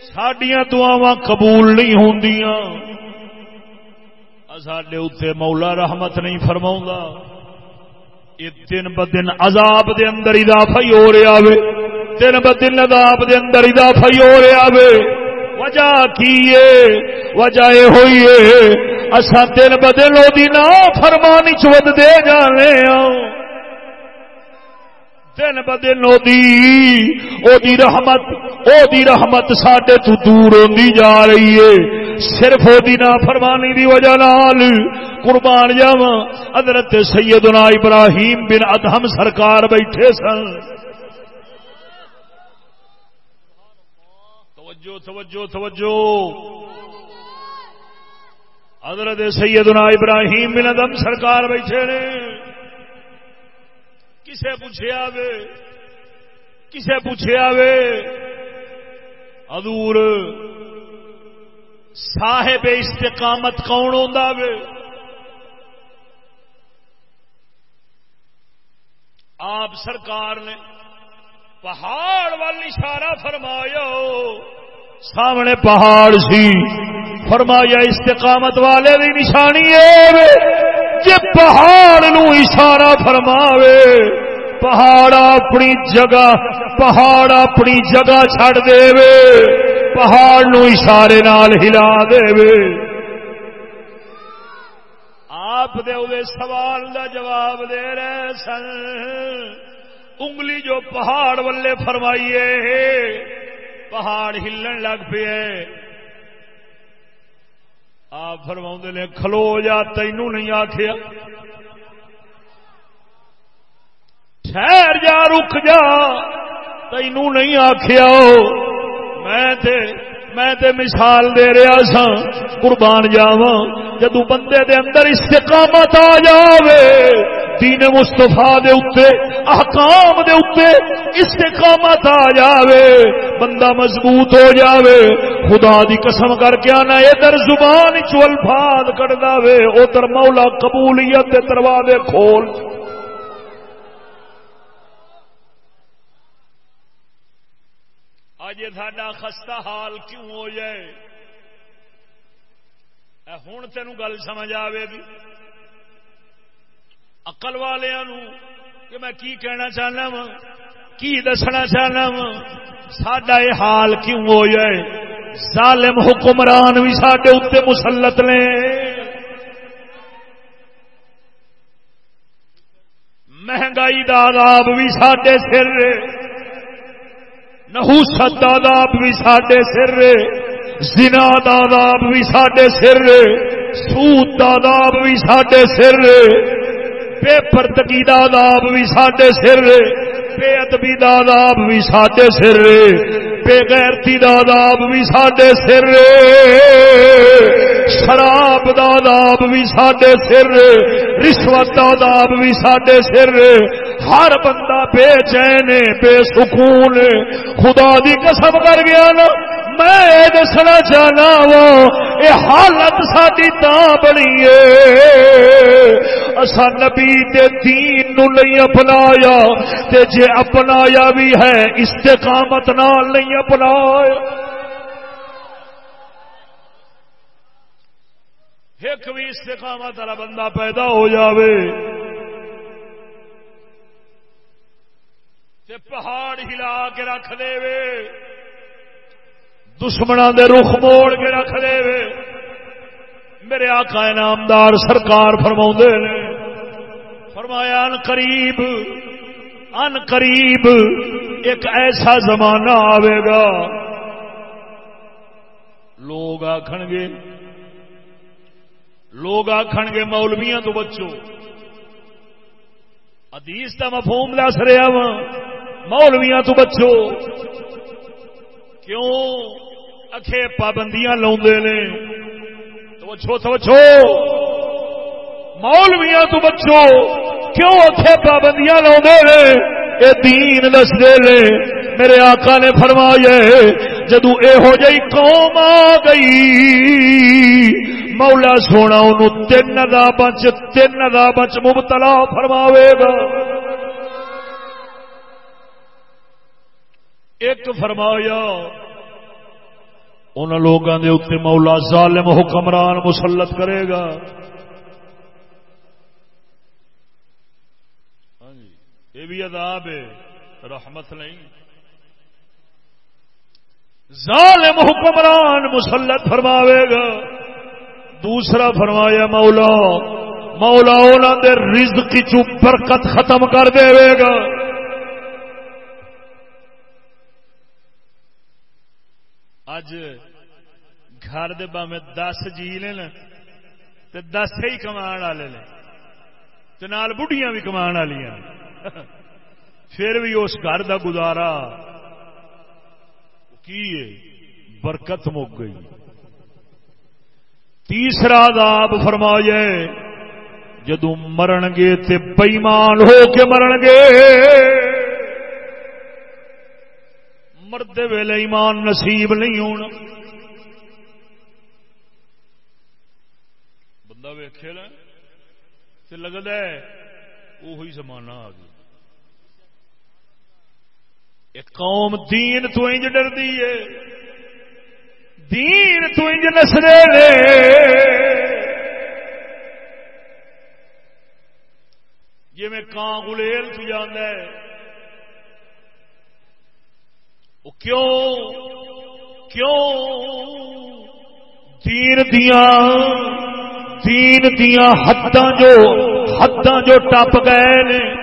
سڈیا دعوا قبول نہیں ہوں سڈے اتنے مولا رحمت نہیں فرما یہ دن ب دن عذاب دے اندر اضافہ ہی ہو رہا وے۔ دن ب دن عذاب دے اندر اضافہ ہی ہو رہا وے۔ وجہ کی وجہ یہ ہوئی ہے اصا دن ب دن وہ فرمانی چد دے جانے ہوں دن ب دن دی رحمت او دی رحمت سڈے تو دور ہوتی جا رہی ہے صرف وہ نا فرمانی دی وجہ نال قربان جاوا حضرت سیدنا ابراہیم بن ادہم سرکار بیٹھے سن توجہ توجہ توجہ حضرت سیدنا ابراہیم بن ادم سرکار بیٹھے نے کسے پوچھے وے کسے پوچھے وے ادور صاحب استقامت کون ہوتا وے؟ آپ سرکار نے پہاڑ وال اشارہ فرمایا، سامنے پہاڑ سی۔ فرمایا، استقامت والے کی نشانی ہے جی پہاڑ نو اشارہ فرماوے۔ پہاڑ اپنی جگہ، پہاڑ اپنی جگہ چھڑ دے وے پہاڑ نو اشارے نال ہلا دے وے آپ دے سوال دا جواب دے رہے سن۔ انگلی جو پہاڑ ولے فرمائیے پہاڑ ہلن لگ پے آپ فرما نے، کھلو جا، تینوں نہیں آخیا ٹھہر جا، رک جا، تینوں نہیں آخیا میں تے میں تے مثال دے رہا سا، قربان جاوا جدو بندے دے اندر استقامت آ جاوے، دین مستفا دے اتے احکام دے اتے استقامت آ جاوے، بندہ مضبوط ہو جاوے، خدا دی قسم کر کے آنا، ادھر زبان چ الفاظ کٹ وے ادھر مولا قبولیت دے دروازے کھول۔ اج ساڈا خستہ حال کیوں ہو جائے؟ ہوں تین گل سمجھ آئے گی اقل والوں کہ میں کی کہنا چاہنا وا کی دسنا چاہنا وا سڈا یہ حال کیوں ہو جائے؟ ظالم حکمران بھی سڈے اتنے مسلط نے۔ مہنگائی کا عذاب بھی سڈے سر نحوست کا عذاب بھی سڈے سر زنا کا بھی سڈے سر سود کا عذاب بھی سڈے سر بے پرتگی دا عذاب بھی ساڈے سر بے ادبی دا بھی ساڈے سر بے غیرتی دا بھی ساڈے سر شراب دا عذاب بھی ساڈے سر رشوت دا عذاب بھی ساڈے سر ہر بندہ بے چین بے سکون خدا دی قسم کر گیا نا، میں دسنا چاہنا وا، یہ حالت ساری تا بنی اصا نبی دے دین نو نہیں اپنایا، تے جے اپنایا بھی ہے، استقامت نال نہیں اپنایا۔ ایک بھی استقامت والا بندہ پیدا ہو جاوے۔ تے پہاڑ ہلا کے رکھ دے وے۔ دشمنوں دے رخ موڑ کے رکھ دے وے۔ میرے آقا نامدار سرکار فرما نے، فرمایا، ان قریب ان قریب ایک ایسا زمانہ آئے گا۔ لوگ آخ گے، لوگ آخ گے، مولویاں تو بچو۔ ادیس کا مفہوم دس رہا وا مولویاں تو بچو۔ کیوں؟ اکھے پابندیاں نے۔ توچھو توچھو مولویاں تو بچو۔ کیوں اکھے پابندیاں نے؟ اے دین دس دے لے میرے آقا نے فرمایا جدو اے ہو جائی قوم آ گئی، مولا سونا ان تین دا بچ تین دا بچ مبتلا فرماوے گا۔ ایک فرمایا، ان لوگوں کے اتنے مولا ظالم حکمران مسلط کرے گا۔ ہاں جی یہ بھی عذاب ہے، رحمت نہیں۔ ظالم حکمران مسلط فرماوے گا۔ دوسرا فرمایا، مولا مولا انہوں دے رزق چو برکت ختم کر دے گا۔ اج گھر دے میں دس جی نے تے دس ہی کما والے نے۔ تے نال بڑھیاں بھی کما والی پھر بھی اس گھر دا گزارا۔ کی برکت مک گئی۔ تیسرا داب فرمایا جدو مرن گے تے بئیمان ہو کے مرن گے مرد ویلے ایمان نصیب نہیں ہونا بندہ ویخے نا لگتا ہے وہی زمانہ آ گیا۔ قوم دین تو انج ڈردی ہے۔ دین تو انج نسرے لے جی میں کان گلیل تو جانا ہے۔ وہ کیوں؟ کیوں؟ دین دیا دین دیا حداں جو حداں جو ٹپ گئے نے،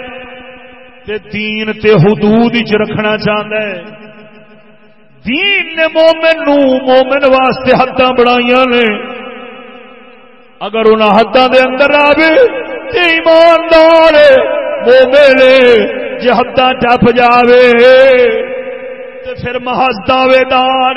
تے دین تے حدود چ رکھنا چاہتا ہے۔ دین نے مومن نو مومن واسطے حداں بنائی نے۔ اگر ان حداں دے اندر آوے تے ایماندار مومن جے حداں ٹپ جاوے۔ پھر محض دعوے دار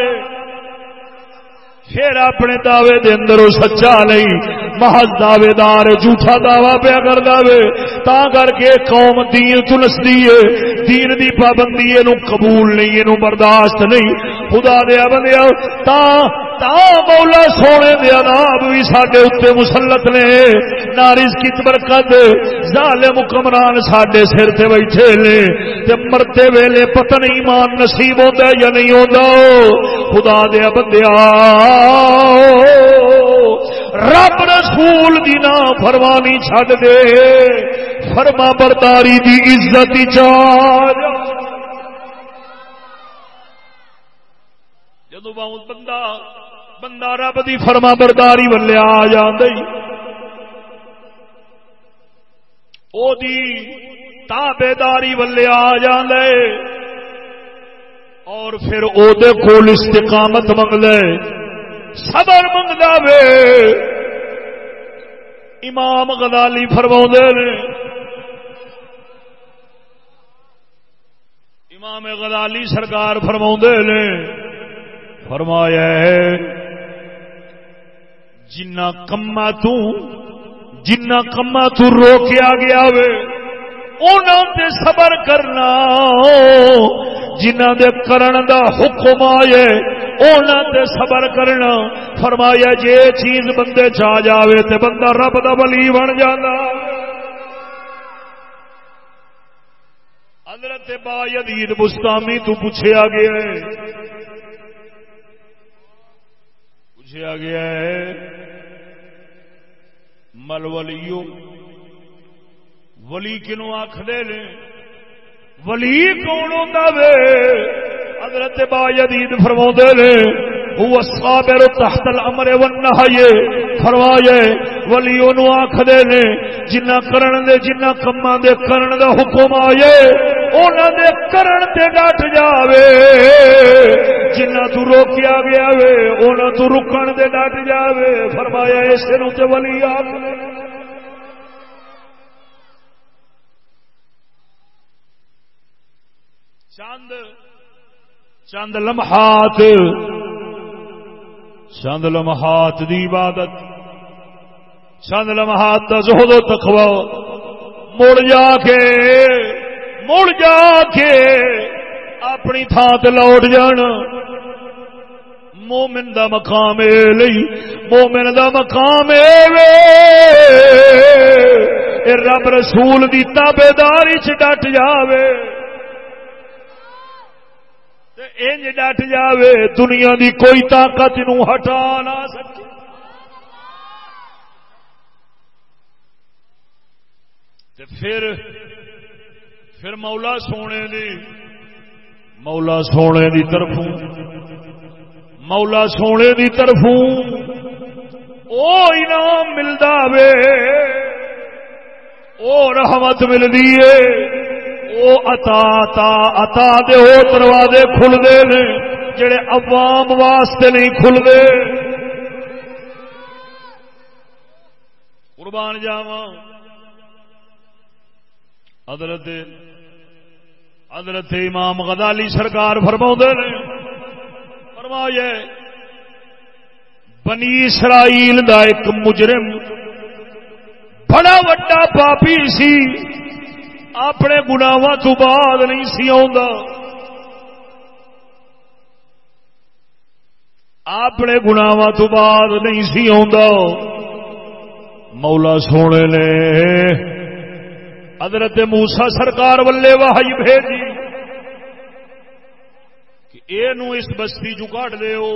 پھر اپنے دعوے دے اندر سچا نہیں۔ محض دعوے دار جھوٹا دعوی پیا کر دے تا کر کے قوم دین تو ہے۔ دین دی پابندی نو قبول نہیں یہ برداشت نہیں۔ خدا دیا بندیا تا تا مولا سونے دے عذاب بھی ساڈے اتنے مسلط نے نارس کی برکت ظالم حکمران ساڈے سر تے بیٹھے نے تے مرتے ویلے پتہ نہیں مان نصیب ہوندا یا نہیں ہوندا خدا دیا بندیا رب رسول دی نا فرمانی چھڈ دے فرما برداری دی عزت چار جدو بہت بندہ بندہ رب دی فرما برداری ولے آ جی او دی تابے داری ولے آ جاندے۔ اور پھر او دے کول استقامت منگ لے صبر منگدا وے امام غزالی فرما نے۔ امام غزالی سرکار فرما نے۔ فرمایا ہے جنا کما جنا کما تو روکیا گیا وے تے صبر کرنا۔ جنہ دے کرن دا حکم آئے اونا تے صبر کرنا۔ فرمایا، جے چیز بندے چاہ جاوے تے بندہ رب دا ولی بن جانا حضرت با یدید مستامی تو پوچھیا گیا ہے پوچھا گیا ہے، مل ولیو ولی کنو آخر نے؟ ولی کون ہوتا وے؟ حضرت با یدید فرما نے وہ صابر تحت الامر والنہی فرمایا ولی اونوں آکھدے نے جنہ کرن دے جنہ کماں دے کرن دا حکم آئے، انہاں دے کرن تے ڈٹ جاوے۔ جنہ تو روکیا گیا وے، انہاں تو رکن دے ڈٹ جاوے۔ فرمایا اس نو تے ولی آکھدے چند چند لمحات چند لمحات دی عبادت چند لمحات کا زہد و تخوا مڑ جا کے، مڑ جا کے اپنی تھان لوٹ جان۔ مومن دا مقام لئی، مومن دا مقام اے رب رسول دی تابے داری چ ڈٹ جاوے۔ انج ڈٹ جاوے، دنیا دی کوئی طاقت نو ہٹا نہ سکے۔ تے پھر پھر مولا سونے دی، مولا سونے دی طرف مولا سونے دی طرف او انعام ملتا وے، او رحمت ملتی ہے وہ اتا تا اتا دے ہو دروازے کھلتے ہیں جڑے عوام واسطے نہیں کھلتے قربان جاوا حضرت حضرت امام غزالی سرکار فرما نے، فرمایا، بنی اسرائیل دا ایک مجرم بڑا وڈا پاپی سی۔ اپنے گناواں تو بعد نہیں سی اپنے گناواں تو بعد نہیں سی مولا سونے نے حضرت موسا سرکار ولے واہی بھیجی کہ یہ اس بستی چ کٹ دو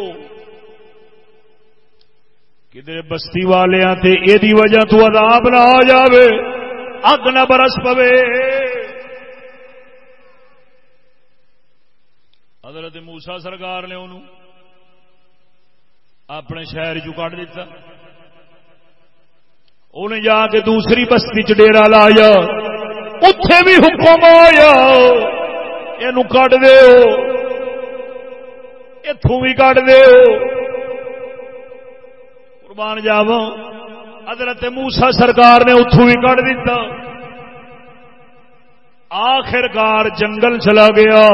کدھر بستی والوں تے یہ وجہ تو عذاب نہ آ جاوے۔ اگ نہ برس پوے حضرت موسا سرکار نے انہوں اپنے شہر چ کٹ دیتا انہیں جا کے دوسری بستی چ ڈیرا لایا اتے بھی حکم آیا یہ کٹ دو اتوں بھی کٹ دو قربان جاو حضرت موسا سرکار نے اتوں بھی کٹ دیتا آخرکار جنگل چلا گیا۔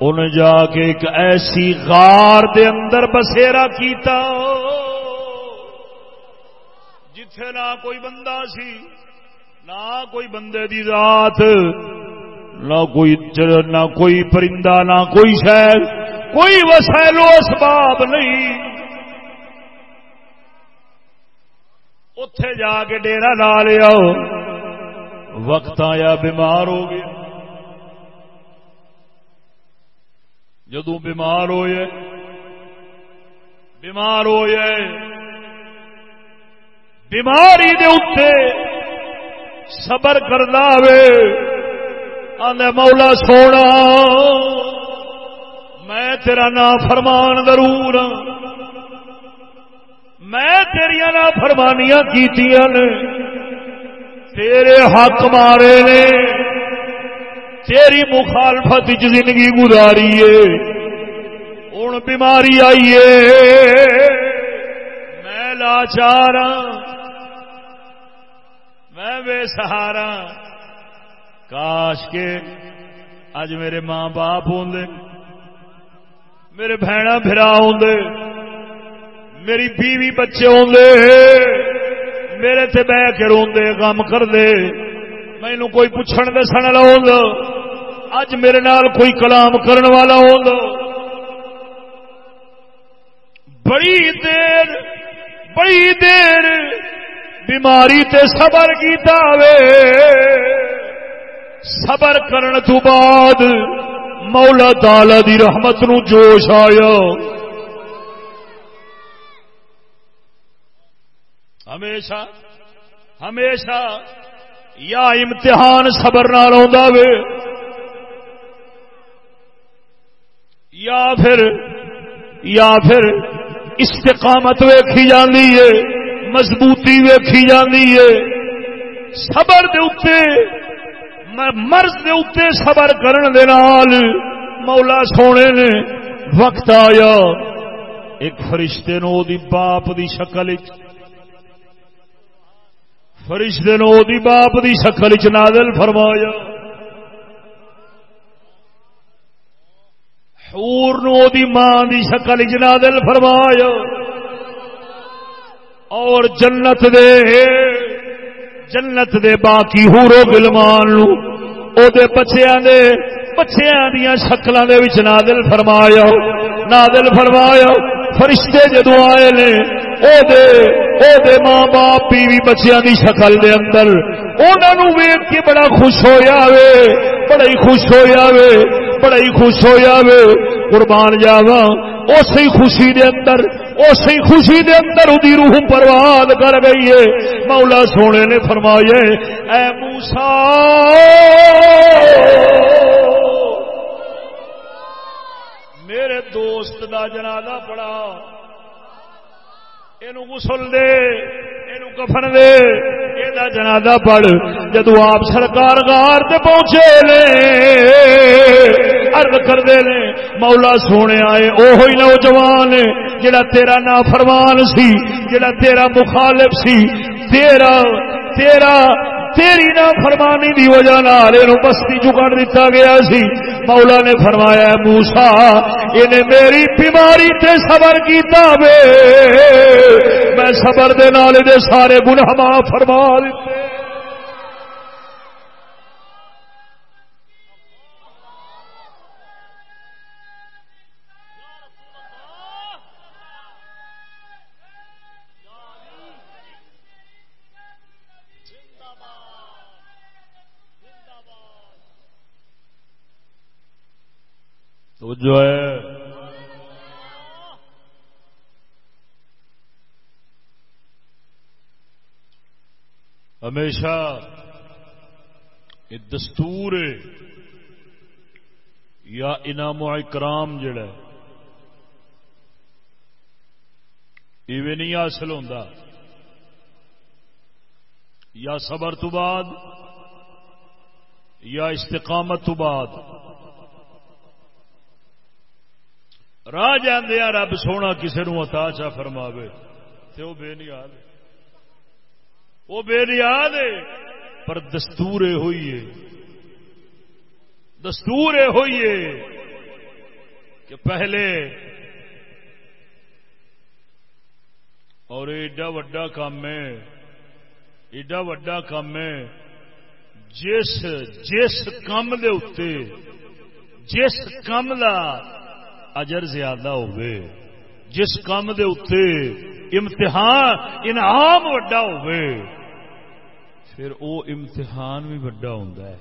ان جا کے ایک ایسی غار دے اندر بسیرا کیتا۔ جتھے نہ کوئی بندہ سی، نہ کوئی بندے دی ذات، نہ کوئی نہ کوئی پرندہ، نہ کوئی شہر، کوئی وسائل و اسباب نہیں۔ اتے جا کے ڈیرا لا لیا وقت آیا بیمار ہو گیا جدو بیمار ہوئے بیمار ہوئے بیماری دے اتنے صبر کرنا وے مولا سونا میں تیرا نام فرمان ضرور ہاں۔ میں تیریا نا فرمانیاں کی تیرے حق مارے نے۔ تیری مخالفت زندگی گزاری ہے۔ ہوں بیماری آئیے میں لاچار ہاں۔ میں بے سہارا ہاں۔ کاش کے اج میرے ماں باپ ہوں میرے بہن برا ہوں میری بیوی بچے آدھے میرے تے بہ کے روندے کام کر دے مینو کوئی پوچھن دسن والا اج میرے نال کوئی کلام کرن والا ہو بڑی دیر بڑی دیر بیماری تے صبر کیتا وے۔ صبر کرن تو بعد مولا تعالی دی رحمت نو جوش آیا۔ ہمیشہ ہمیشہ یا امتحان صبر نال وے، یا پھر یا پھر استقامت ویکھی جاندی ہے مضبوطی ویکھی جاندی ہے صبر دے اتے مرض دے اتے صبر کرن دے نال مولا سونے نے وقت آیا، ایک فرشتے نو دی باپ دی شکل فرشتے نو دی باپ دی شکل چ نازل فرمایا۔ حور نو دی ماں دی شکل چ نازل فرمایا۔ اور جنت دے جنت دے باقی ہورو گلمان او دے بچیاں دے بچیاں دیاں شکلاں دے وچ نازل فرمایا۔ نازل فرمایا، فرشتے جدو آئے نے او دے او دے ماں باپ بیوی بچیاں دی شکل دے اندر۔ انہوں ویک کے بڑا خوش ہویا وے۔ بڑا ہی خوش ہویا وے۔ بڑا ہی خوش ہویا وے۔ قربان جاوا اسی خوشی دے اندر اسی خوشی دے اندر دی روح پرواد کر گئی ہے۔ مولا سونے نے فرمایا اے موسا میرے دوست دا جنازہ پڑا غسل دے یہ کفن دے یہ جنازہ پڑھ جدو آپ سرکار گار پہنچے نے ارد کرتے نے مولا سونے آئے وہ نوجوان جڑا تیرا نا فرمان سی جڑا تیرا مخالف سی تیرا تیرا تیری نا فرمانی دی وجہ نال بستی چکڑ دتا گیا سی۔ مولا نے فرمایا موسا یہ میری بیماری تے صبر کیتا وے۔ میں صبر دے نال دے سارے گناہ معاف فرما دیتے جو ہے ہمیشہ یہ دستور یا انعام و اکرام جڑا ایویں نہیں حاصل ہوتا یا صبر تو بعد یا استقامت تو بعد۔ راہ جاندیا رب سونا کسی نو اتا چا فرماوے۔ تے وہ بے نیاد وہ بے نیاد پر دستور ہوئی ہے۔ دستور ہوئی ہے کہ پہلے اور ایڈا وڈا کام ہے، ایڈا وڈا کام ہے، جس جس کام دے اتے، جس کام کا اجر زیادہ ہوئے جس کام دے اتے امتحان انعام وڈا ہوئے پھر او امتحان بھی وڈا ہوتا ہے۔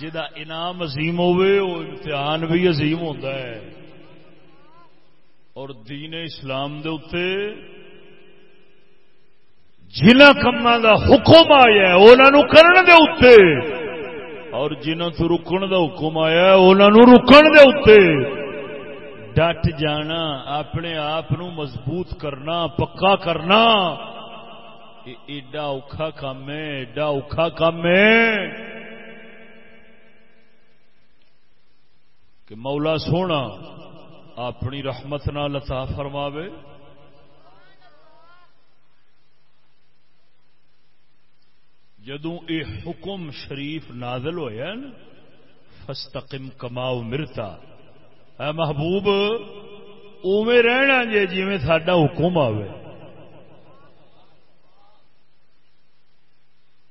جا انعام عظیم ہوئے وہ امتحان بھی عظیم ہوتا ہے۔ اور دین اسلام دے اتے جنہ کما دا حکم آیا انہوں کرن دے اتنے اور جنہ تو رکن دا حکم آیا انہوں رکن دے اتنے ڈٹ جانا، اپنے آپ مضبوط کرنا، پکا کرنا۔ ایڈا اوکھا کام ہے، ایڈا اوکھا کام ہے۔ کہ مولا سونا اپنی رحمت نہ لتا فرماوے۔ جدو یہ حکم شریف نازل ہوا نا فستقم کماؤ مرتا اے محبوب اوے رہنا جی جی سڈا حکم آئے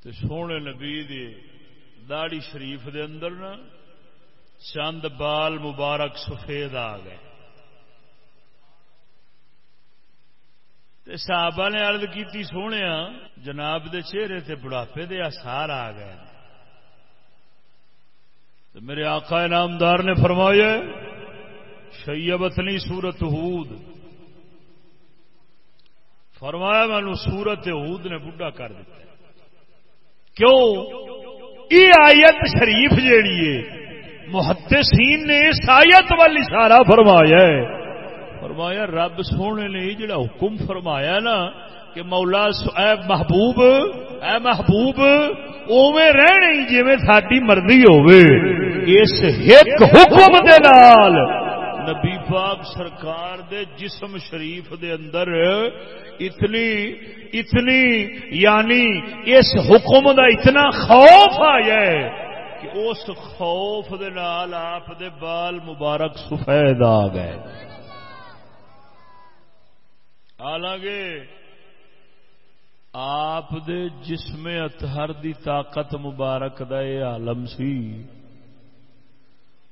تو سونے نبی دی داڑی شریف دے اندر نا چند بال مبارک سفید آ گئے۔ صحابہ نے عرض کی سونے جناب دے چہرے تے بڑھاپے دے آسار آ گئے۔ میرے آقا نامدار نے فرمایا شیبتنی سورت ہود۔ فرمایا مینو سورت ہود نے بڈھا کر دیتا کیوں؟ یہ آیت شریف جیڑی ہے، محدثین نے اس آیت وال اشارہ فرمایا ہے۔ فرمایا رب سونے نے جڑا حکم فرمایا نا کہ مولا اے محبوب اے محبوب اوے رہنے جی ساری مرضی ہوے اس ایک حکم دے نال نبی پاک سرکار دے جسم شریف دے اندر اتنی اتنی یعنی اس حکم دا اتنا خوف آیا ہے کہ اس خوف دے نال آپ دے بال مبارک سفید آ گئے۔ حالانکہ آپ دے جسم اتہر دی طاقت مبارک دا یہ عالم سی۔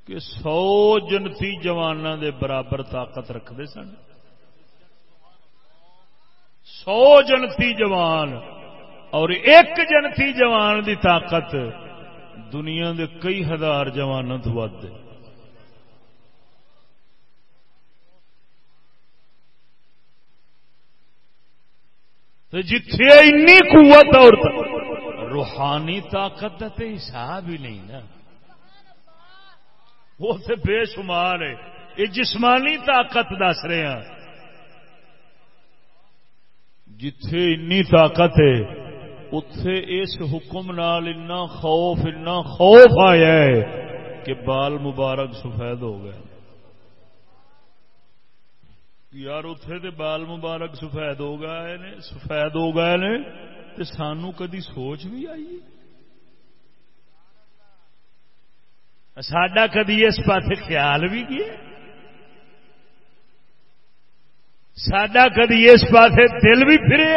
کہ سو جنتی جوانوں دے برابر طاقت رکھتے سن۔ سو جنتی جوان اور ایک جنتی جوان دی طاقت دنیا دے کئی ہزار جوانوں تو ود جتھے اینی قوت اور روحانی طاقت کا تو حساب ہی نہیں نا۔ وہ تو بے شمار ہے۔ یہ جسمانی طاقت دس رہے ہیں۔ جتھے انی طاقت ہے اتے اس حکم نال اتنا خوف اتنا خوف آیا ہے کہ بال مبارک سفید ہو گئے۔ یار اتے تو بال مبارک سفید ہو گئے نے، سفید ہو گئے نے سانو کدی سوچ بھی آئی؟ ساڈا کدی اس پاس خیال بھی کیا سڈا کدی اس پاس دل بھی پھرے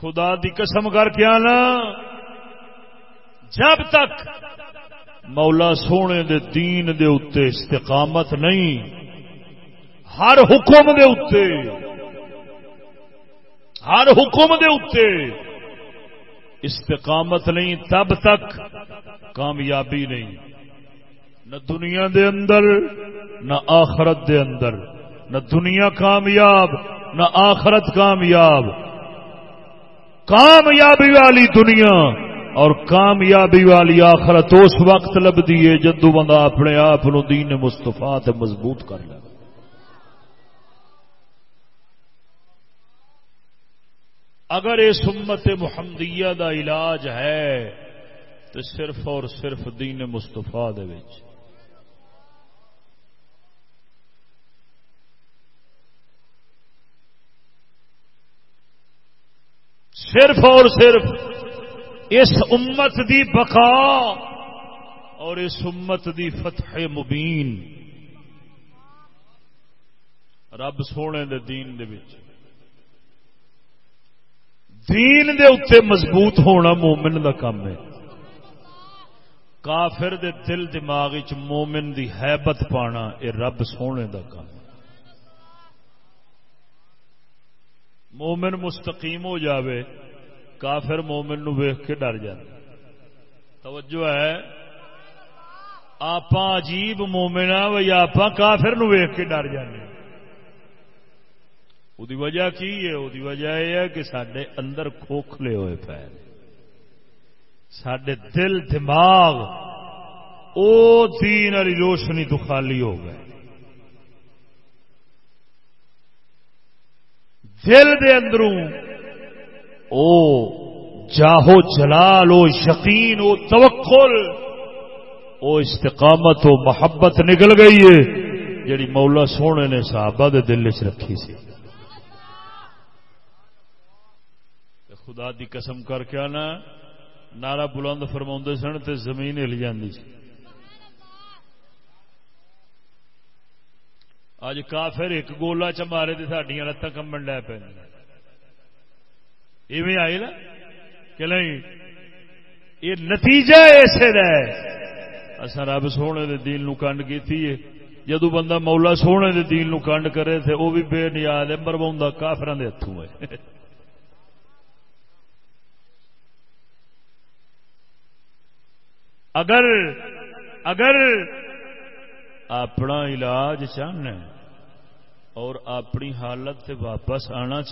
خدا دی قسم کر کے آنا، جب تک مولا سونے دے دین دے اتے استقامت نہیں، ہر حکم دے اتے ہر حکم دے اتے استقامت نہیں، تب تک کامیابی نہیں۔ نہ دنیا دے اندر، نہ آخرت دے اندر۔ نہ دنیا کامیاب، نہ آخرت کامیاب۔ کامیابی والی دنیا اور کامیابی والی آخرت اس وقت لبھی ہے جدو بندہ اپنے آپ دین مستفا مضبوط کر لے۔ اگر اس امت محمدیہ دا علاج ہے، تو صرف اور صرف دین مستفا صرف اور صرف اس امت دی بقا اور اس امت دی فتح مبین۔ رب سونے دے دین دے وچ۔ دین دے اتنے مضبوط ہونا مومن دا کام ہے۔ کافر دے دل دماغ مومن دی حیبت پانا اے رب سونے دا کام ہے۔ مومن مستقیم ہو جاوے، کافر مومن نو ویخ کے ڈر جائے توجہ ہے۔ آپ عجیب مومن آ آپ کافر نو ویخ کے ڈر جانے وہ وجہ کی ہے وہ وجہ یہ ہے کہ سڈے اندر کھوکھلے ہوئے پے سڈے دل دماغ او دین والی روشنی تو خالی ہو گئے دل دے اندروں او جاہو جلال او یقین او توکل او استقامت او محبت نکل گئی ہے جڑی مولا سونے نے صحابہ دے دل چ رکھی سی خدا دی قسم کر کے آنا نارا بلند فرما سن تو زمین ہل جاتی سی۔ اج کافر ایک گولا چ مارے تو سڈیا لتان کمبن لے پہ ایویں آئی نا کہ نہیں، یہ نتیجہ اسے اصا رب سونے دے دین نو کنڈ کی جدو بندہ مولا سونے دے دین نو کنڈ کرے تھے وہ بھی بے نیاد ہے مروا کافران دے ہاتھوں ہے۔ اگر اگر اپنا علاج چاہنا اور اپنی حالت سے واپس آنا